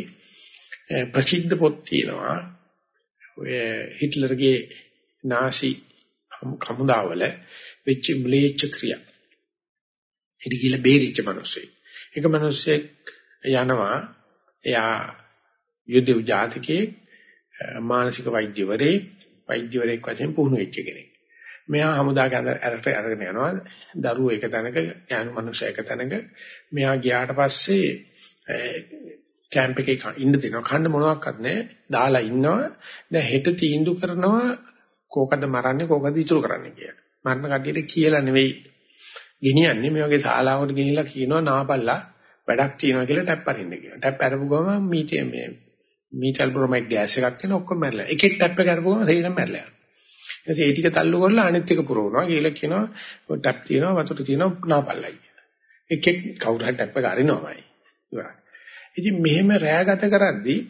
ප්‍රසිද්ධ පොත් තියෙනවා. ඔය හිට්ලර්ගේ නාසි කමුදාවල වෙච්ච ම්ලේච්ඡ ක්‍රියා. ඉතින් කියලා බේරිච්ච මිනිස්සෙක්. එක මිනිස්සෙක් යනවා එයා යුද්ධ ජාතකයේ මානසික වෛද්‍යවරේ වෛද්‍යවරයෙක් වශයෙන් පුහුණු වෙච්ච කෙනෙක්. මෙයා හමුදාක අරට අරගෙන යනවා දරුවෝ එක තැනක ඥාන මනුෂ්‍ය එක තැනක මෙයා ගියාට පස්සේ කැම්ප් එකේ ඉන්න දෙනවා. කන්න මොනවත් නැහැ. දාලා ඉන්නවා. දැන් හෙට තීන්දුව කරනවා කෝකද මරන්නේ කෝකද ඉතුරු කරන්නේ කියලා. මරණ කඩේට කියලා නෙවෙයි ගෙනියන්නේ මේ වගේ ශාලාවකට ගෙනිලා කියනවා නාපල්ලා වැඩක් තියෙනවා කියලා ටැප් අරින්න කියනවා. ටැප් අරපු ගමන් මීටේ මේ මීටල් බ්‍රොමයිඩ් ගෑස් එකක් එන ඔක්කොම මැරලා. එකෙක් ටැප් එක අරපු ගමන් තේරෙන්න මැරලා යනවා. ඊට ඒ ටික තල්ලු කරලා අනිත් එක පුරවනවා. කියලා කියනවා ටැප් තියෙනවා වතුර තියෙනවා නාපල්ලයි. එකෙක් කවුරු හරි ටැප් එක අරිනවමයි. ඉවරයි. ඉතින් මෙහෙම රැයගත කරද්දී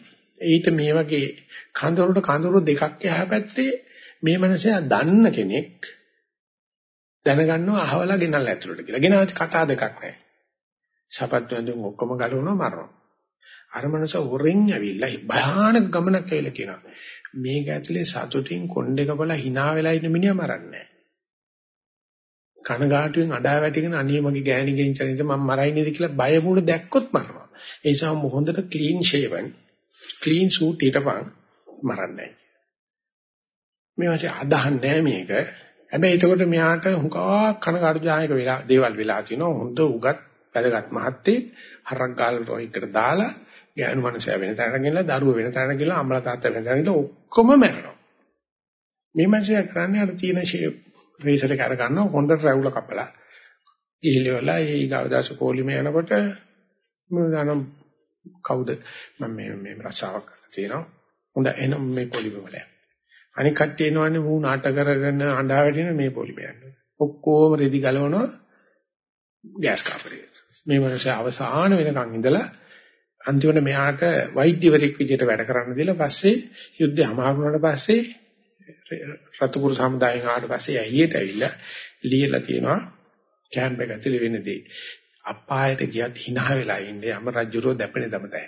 ඊට මේ වගේ කඳවුරට කඳවුරු දෙකක් එහා පැත්තේ මේ මනසයා දන්න කෙනෙක් දැනගන්නවා අහවලා ගෙනල්ලා ඇතුළට කියලා. ගෙනාවට කතා දෙකක් නැහැ. සපත්තු ඇඳුම් ඔක්කොම ගලවනවා මරනවා. අර මනස හොරෙන් ඇවිල්ලා භයානක ගමනක් ඇවිල්ලා කියනවා. මේක ඇතුලේ සතුටින් කොණ්ඩේක බල hina වෙලා ඉන්න මිනිහා මරන්නේ කනගාටුවෙන් අඩා වැටිගෙන අනේ මගේ ගෑණි ගෙනිච්චනින්ද මම මරයිනේද කියලා බය මුණ දැක්කොත් මරනවා. ඒ නිසා හොඳට ක්ලීන් ෂේවන් ක්ලීන් සූට් හිටපන් මරන්නේ නැහැ. මේ වශයෙන් අදහන්නේ මේක. හැබැයි එතකොට මෙයාට හුඟා කනගාටු ජායක වෙලා දේවල් වෙලා තිනවා. හොඳ උගත් වැදගත් මහත්තයෙක් හරක් ගාල රොයිකට දාලා ගෑනු මනුස්සයා වෙන තැනකට ගිහලා දරුවෝ වෙන තැනකට ගිහලා අම්මලා තාත්තා වෙන තැනකට ඔක්කොම මැරෙනවා. මේ මනුස්සයා කරන්නේ අර තියෙන ෂේප් රේසර් එක අර ගන්නවා හොඳට රැවුල කපලා ගිහිල්ලා ඒ ගාවදාස පොලිමේ යනකොට මම දන්නම් කවුද මම මේ මේ රසාවක් කරලා තියෙනවා. හොඳ එනම් මේ පොලිම වල. අනික කට්ටිය එනවනේ මූ නාටක කරගෙන අඬා වැටෙන මේ පොලිමේ යනවා. ඔක්කොම රෙදි ගලවනවා ගෑස් කාමරේ. මේ මිනිස්සු අවසාන වෙනකන් ඉඳලා අන්තිමට මෙයාට වෛද්‍යවරයෙක් විදිහට වැඩ කරන්න දීලා පස්සේ යුද්ධය හමාරුනාට පස්සේ රතුපුරු සමුදායෙන් ආවට පස්සේ ඇහියට ඇවිල්ලා ලියලා තියෙනවා කැම්ප් එක ඇතුලේ වෙන දේ. අපායට ගියත් hina වෙලා ඉන්නේ යම රජුරෝ දැපෙන දමතයි.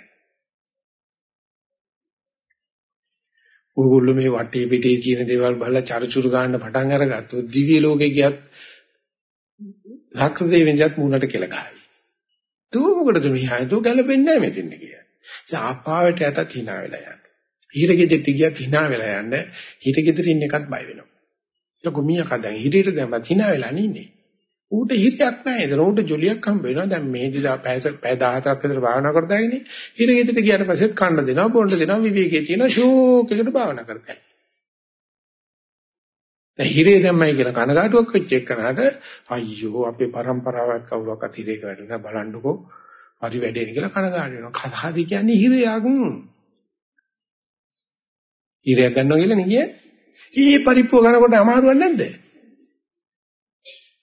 ඕගොල්ලෝ මේ වටේ පිටේ කියන දේවල් බලලා චරිචුරු ගන්න පටන් අරගත්තොත් දිව්‍ය ලෝකේ ගියත් ලක්ෂ දෙවියන්ජත් මූණට කෙල ගහයි. තෝ මොකටද මේ ආයේ තෝ ගැලපෙන්නේ නැහැ මෙතෙන් කියන්නේ. සාපාවට යතත් hina වෙලා යන්න. හිරගෙදෙට ගියත් hina වෙලා යන්න. හිරගෙදර ඉන්න එකත් බය වෙනවා. ඒක ගොමියා කදන් හිරේට දැම්මත් hina වෙලා නින්නේ. ඌට හිරයක් නැහැ. ඒතර ඌට ජොලියක් හම්බ වෙනවා. දැන් මේදි දා පැය පැය 17ක් විතර භාවනා කරදාගෙන හිරගෙදෙට ගියාට පස්සෙත් කන්න දෙනවා, බොන්න දෙනවා, විවේකයේ තියෙන ෂෝක් එකට භාවනා කරගන්න. දැන් හිරේ දැම්මයි කියලා කනගාටුවක් වෙච්ච එකනට අයියෝ අපේ પરම්පරාවක් කවුරක්වත් හිරේක වැඩ බලන්නකෝ හරි වැඩේ නේ කියලා කනගාටු වෙනවා කතාද කියන්නේ හිරයක් හිරයක් ගන්නවා කියලා නේ කියන්නේ ඊ පරිප්පුව ගන්නකොට අමාරුවක් නැද්ද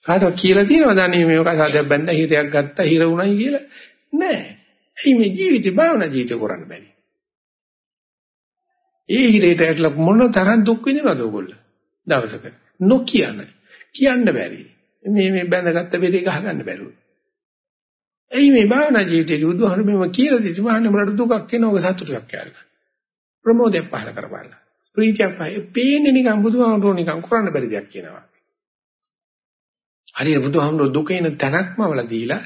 කාටවත් කියලා තියෙනවද? අනේ මේක සාදයක් බැඳ හිරයක් ගත්තා හිර උණයි කියලා? නෑ. එයි මේ ජීවිතේ භාවනා ජීවිතේ කරන්න බැරි? ඒ හිරේට ඇట్లా මොන තරම් දුක් විඳිනවද ඔයගොල්ලෝ? දවසක. නොකියන කියන්න බැරි. මේ මේ බැඳගත්ත බෙරේ ගහ ගන්න බැරුව. එයි මේ භාවනා ජීවිතේදී බුදුහාම මෙව කියලා දෙති මහන්නේ? මලට දුකක් එනවක සතුටක් කියලා ප්‍රමෝදයක් පහල කරපාලා ප්‍රීතියක් පහල. පේන්නේ නිකන් බුදුහාමරෝ නිකන් කරන්න බැරි දෙයක් කියනවා. හරියට බුදුහාමරෝ දුක එන තැනක්ම වල දීලා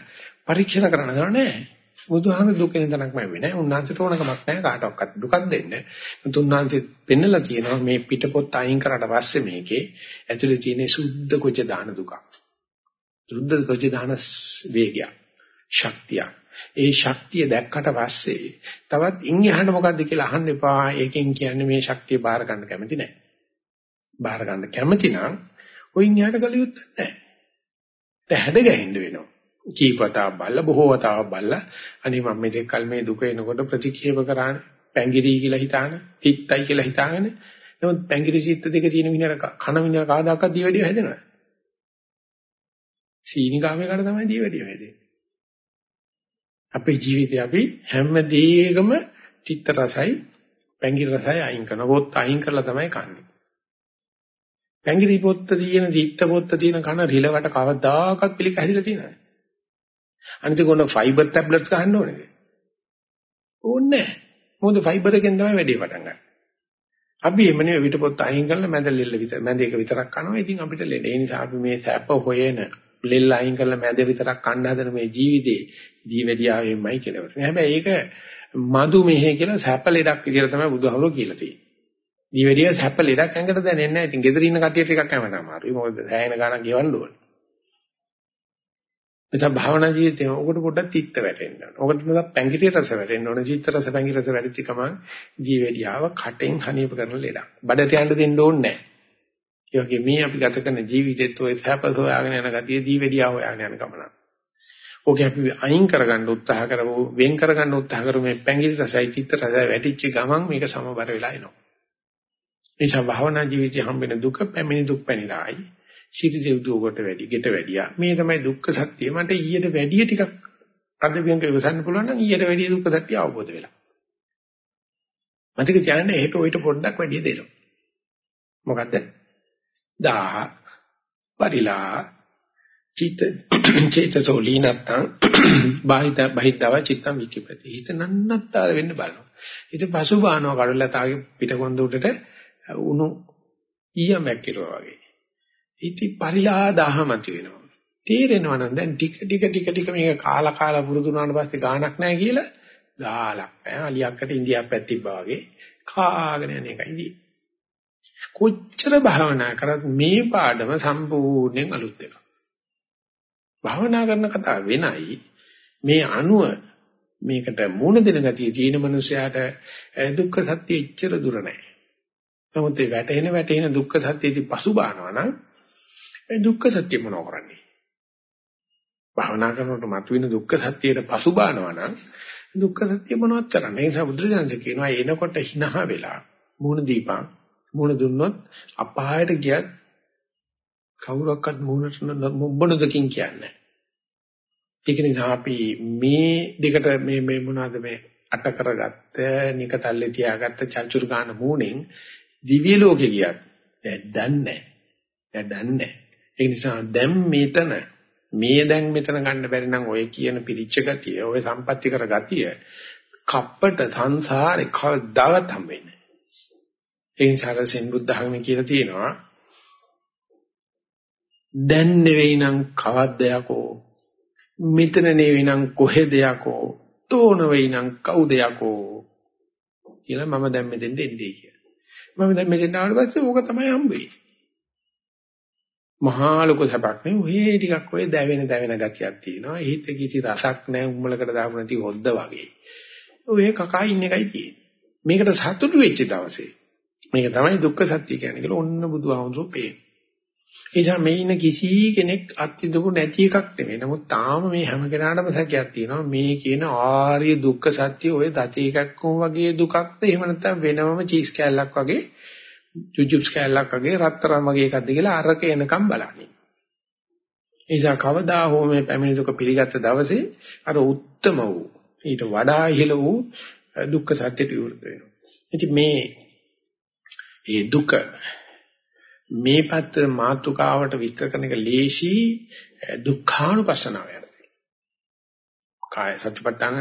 පරීක්ෂණ කරන්න ගන්න නෑ බුදුහාම දුක නිතනක්ම වෙන්නේ. උන්වහන්සේට ඕන කමක් නැහැ කාටවත් දුකක් දෙන්න. තුන්වහන්සේ පෙන්නලා තියෙනවා මේ පිටපොත් අයින් කරාට පස්සේ මේකේ ඇතුලේ තියෙන සුද්ධ කොච්ච දාන දුක. සුද්ධ කොච්ච දාන වේගය. ශක්තිය. ඒ ශක්තිය දැක්කට පස්සේ තවත් ඉන් එහාට මොකද්ද කියලා අහන්න එපා. ඒකෙන් කියන්නේ මේ ශක්තිය බාර ගන්න කැමති නැහැ. බාර ගන්න කැමති නම් ඔයින් එහාට ගලියුත් නැහැ. දැන් හැඩ ගැහෙන්න වෙනවා. කීපතාවක් බල්ලා බොහෝ වතාවක් බල්ලා. අනේ මම මෙතෙක් කල මේ දුක එනකොට ප්‍රතික්ෂේප කරානේ. පැංගිරි කියලා හිතාන. තිත්තයි කියලා හිතාගෙන. නමුත් පැංගිරි සිත් දෙක තියෙන මිනිහට කන මිනිහට කාදාකත් දීවැඩිය හැදෙනවා සීනි කාමයකට තමයි දීවැඩිය හැදෙන්නේ. අපේ ජීවිතේ අපි හැම දෙයකම තිත්ත රසයි පැංගිරි රසයි අයින් කරනවා. පොත් අයින් කරලා තමයි කන්නේ. පැංගිරි පොත්ත තියෙන තිත්ත පොත්ත තියෙන කන රිලවට කවදාකවත් පිළික හැදිලා තියෙනවද අනිත් කොන ෆයිබර් ටැබ්ලට්ස් ගන්න ඕනේද? ඕනේ නැහැ. මොකද ෆයිබර් එකෙන් තමයි වැඩේ පටන් ගන්න. අපි එමනේ විට පොත් අයින් කරලා මැද ලෙල්ල විතර මැද එක විතරක් කනවා. ඉතින් අපිට ලෙඩ. ඒ නිසා අපි මේ සැප හොයන ලෙල්ල අයින් කරලා මැද විතරක් කන්න හදන මේ ජීවිතේ දීවැඩියාවෙන්මයි කෙලවර. හැබැයි ඒක මදු මෙහෙ කියලා සැප ලෙඩක් විදියට තමයි බුදුහාමුදුරුවෝ කියලා තියෙන්නේ. දීවැඩිය සැප ලෙඩක් ඇඟට දැනෙන්නේ නැහැ. ඉතින් ගෙදර ඉන්න කට්ටියට ටිකක් කැමති අමාරුයි. මොකද සෑහෙන ගාණක් ගෙවන්න ඕනේ. නිසා භාවනා ජීවිතේ ඔකට පොඩ්ඩක් තිත්ත වැටෙන්න ඕන. ඔකට පොඩ්ඩක් පැංගිටි රස වැටෙන්න ඕන. චිත්ත රස පැංගිටි රස වැඩිච්ච ගමන් ජීවෙඩියාව කටෙන් හනියප කරන ලෙඩක්. බඩට යන්න දෙන්න ඕනේ නැහැ. ඒ වගේ මේ අපි ගත කරන ජීවිතෙත් ඔය සැපස හොයාගෙන යන ගතිය ජීවෙඩියාව හොයාගෙන යන ගමන. ඕකේ අපි අයින් කරගන්න උත්සාහ කරමු, වෙන් කරගන්න උත්සාහ කරමු මේ පැංගිටි රසයි චිත්ත රසයි වැඩිච්ච ගමන් මේක සමබර වෙලා එනවා. නිසා භාවනා ජීවිතය හම්බෙන දුක පැමිණි දුක් පැනිරායි සිරිදෙව්දුවකට වැඩි, ගෙට වැඩියා. මේ තමයි දුක්ඛ සත්‍ය. මට ඊට වැඩිය ටිකක් අද විංග ඉවසන්න පුළුවන් නම් ඊට වැඩිය දුක්ඛ සත්‍ය අවබෝධ වෙලා. මතක තියාගන්න එහෙට ඔయిత පොඩ්ඩක් වැඩිය දෙනවා. මොකද්ද? 1000 පරිලා චිත චේතසෝ ලීනත්තං බාහිත බහිතව චිත්තං විකිපති. හිත නන්නත්තර වෙන්න බලනවා. හිත පසුබානවා කඩලා තාගේ පිටකොන්ද උඩට උණු ඊයමක් කිරුවා වගේ. ඉති පරිලා දහමති වෙනවා. තේරෙනවා නම් දැන් ටික ටික ටික ටික මේක කාලා කාලා පුරුදු වුණාට පස්සේ ගාණක් නැහැ කියලා ගාලක් ඈ අලියක්කට ඉන්දියාවක් පැත්තිබ්බා වගේ කාගෙන යන එකයි කොච්චර භාවනා කරත් මේ පාඩම සම්පූර්ණයෙන් අලුත් එකක්. භාවනා කරන කතාව වෙනයි මේ අණුව මේකට මූණ දෙන ගතිය තියෙන මනුස්සයාට දුක්ඛ සත්‍ය ඉච්චර දුර නැහැ. නමුත් ඒ වැටෙන වැටෙන දුක්ඛ සත්‍යයේදී පසුබානවා නම් ඒ දුක්ඛ සත්‍ය මොනව කරන්නේ? භාවනා කරනකොට මතුවෙන දුක්ඛ සත්‍යයට පසුබානවා නම් දුක්ඛ සත්‍ය මොනවත් කරන්නේ? ඒ නිසා බුදුරජාණන් කියනවා එනකොට හිනහ වෙලා මූණ දීපන් මූණ දුන්නොත් අපායට ගියත් කවුරක්වත් මූණට මොබ්බනදකින් කියන්නේ ඒක නිසා අපි මේ දෙකට මේ මේ මොනවද මේ අට කරගත්ත නිකතල්ලේ තියාගත්ත චල්චුරු ගන්න මූණෙන් දිව්‍ය ලෝකෙ ගියත් දැන් නැහැ. දැන් දන්නේ ඒ නිසා දැන් මෙතන මේ දැන් මෙතන ගන්න බැරි නම් ඔය කියන පිරිච්ච ගතිය, ඔය සම්පatti කර ගතිය කප්පට සංසාරේ කවදාවත් හම්බෙන්නේ නැහැ. ඒ නිසා සෙන් බුද්ධ ධර්මයේ කියලා තියෙනවා දැන් නෙවෙයි නම් කවද්ද යකෝ මෙතන නෙවෙයි නම් කොහෙද යකෝ තෝන වෙයි නම් කවුද යකෝ කියලා මම දැන් මෙතෙන් දෙන්නේ කියලා. මම දැන් මෙතෙන් ආවට පස්සේ ඕක තමයි හම්බෙන්නේ. මහා ලොකු සැපක් නේ ඔය ටිකක් ඔය දැවෙන දැවෙන ගතියක් තියෙනවා. හිත කිසි රසක් නැහැ උම්මලකට දාපු නැති හොද්ද වගේ. ඔය කකා ඉන්න එකයි තියෙන්නේ. මේකට සතුටු වෙච්ච දවසේ මේක තමයි දුක්ඛ සත්‍ය කියන්නේ කියලා ඔන්න බුදුහාමුදුරුවෝ පේන. ඒ නිසා මේ ඉන්න කිසි කෙනෙක් අත්විඳපු නැති එකක් නෙමෙයි. නමුත් තාම මේ හැම කෙනාටම සැකයක් තියෙනවා. මේ කියන ආර්ය දුක්ඛ සත්‍ය ඔය දති එකක් වගේ දුකක්ද එහෙම නැත්නම් වෙනමම චීස් කෑල්ලක් වගේ ජුජුබ්ස් කෑල්ලක් වගේ රත්තරන් වගේ එකක්ද කියලා අරක එනකම් බලන්නේ. ඒ නිසා කවදා හෝ මේ පැමිණි දුක පිළිගත්ත දවසේ අර උත්තම වූ ඊට වඩා ඉහළ වූ දුක්ඛ සත්‍යයට විරුද්ධ වෙනවා. ඉතින් මේ මේ දුක මේ පැත්ත මාතුකාවට විස්තර කරන එක ලේසි දුක්ඛානුපස්සනාව යනවා. කාය සත්‍යපට්ඨාන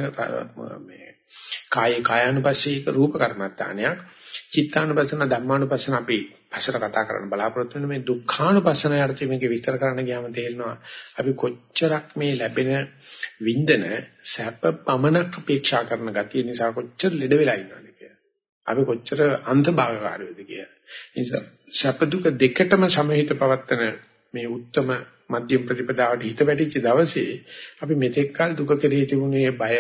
මේ කායේ කායानुපස්සීක රූප කර්මත්තානයක් චිත්තානුපස්සන ධම්මානුපස්සන අපි පස්සට කතා කරන්න බලාපොරොත්තු වෙන මේ දුක්ඛානුපස්සන යටතේ මේක විස්තර කරන්න ගියාම තේරෙනවා අපි කොච්චරක් මේ ලැබෙන වින්දන සැප පමණක් අපේක්ෂා කරන ගතිය නිසා කොච්චර ලෙඩ වෙලා ඉන්නවද කියලා. අපි කොච්චර අන්තභාගකාරයෝද කියලා. ඒ නිසා සැප දුක දෙකටම සමහිත පවත්තන මේ උත්තරම මධ්‍යම ප්‍රතිපදාවට හිත වැටිච්ච දවසේ අපි මෙතෙක් කල දුක කෙරෙහි තිබුණේ බය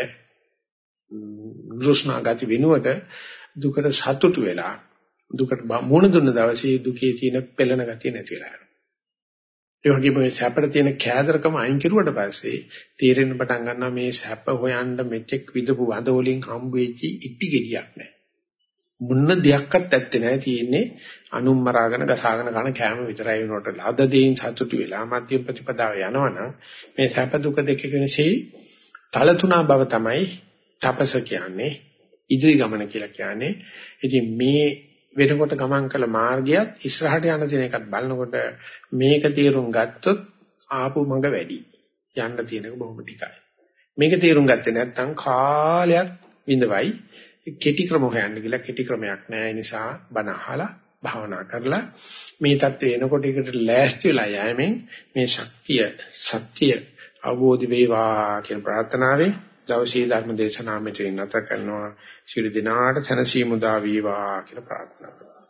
දෘෂ්ණා ගති වෙනුවට දුකට සතුටු වෙලා දුකට මුහුණ දුන්න දවසේ දුකේ තියෙන පෙළෙන ගතිය නැතිලා යනවා. ඒ වගේම මේ සැපට තියෙන කෑදරකම අයින් කරුවට පස්සේ තීරෙන්න පටන් ගන්නවා මේ සැප හොයන්න මෙතෙක් විදපු වඳ වලින් හම්බ වෙච්චි ඉටි ගෙඩියක් නැහැ. මුන්න දෙයක්වත් ඇත්තේ නැහැ තියෙන්නේ අනුම් මරාගෙන ගසාගෙන කන කෑම විතරයි වෙනකොට ලද දෙයින් සතුටු වෙලා මධ්‍යම ප්‍රතිපදාව යනවනම් මේ සැප දුක දෙක කෙනසී තල තුනා බව තමයි තපස කියන්නේ ඉදිරි ගමන කියලා කියන්නේ. ඉතින් මේ වෙනකොට ගමන් කළ මාර්ගයත් ඉස්සරහට යන දින එකත් බලනකොට මේක තීරුම් ගත්තොත් ආපු මඟ වැඩි. යන්න තියෙනක බොහොම ටිකයි. මේක තීරුම් ගත්තේ නැත්නම් කාලයක් විඳවයි. කෙටි ක්‍රම හොයන්න කියලා කෙටි ක්‍රමයක් නැහැ. ඒ නිසා බණ අහලා භාවනා කරලා මේ தත්ත්වය එනකොට ඒකට ලෑස්ති වෙලා යෑමෙන් මේ ශක්තිය සත්‍ය අවබෝධ වේවා කියන ප්‍රාර්ථනාවෙන් දවසේ ධර්ම දේශනාව මෙතන නැත කරනවා ශිරු දිනාට සනසීමු දා වේවා කියලා ප්‍රාර්ථනා කරනවා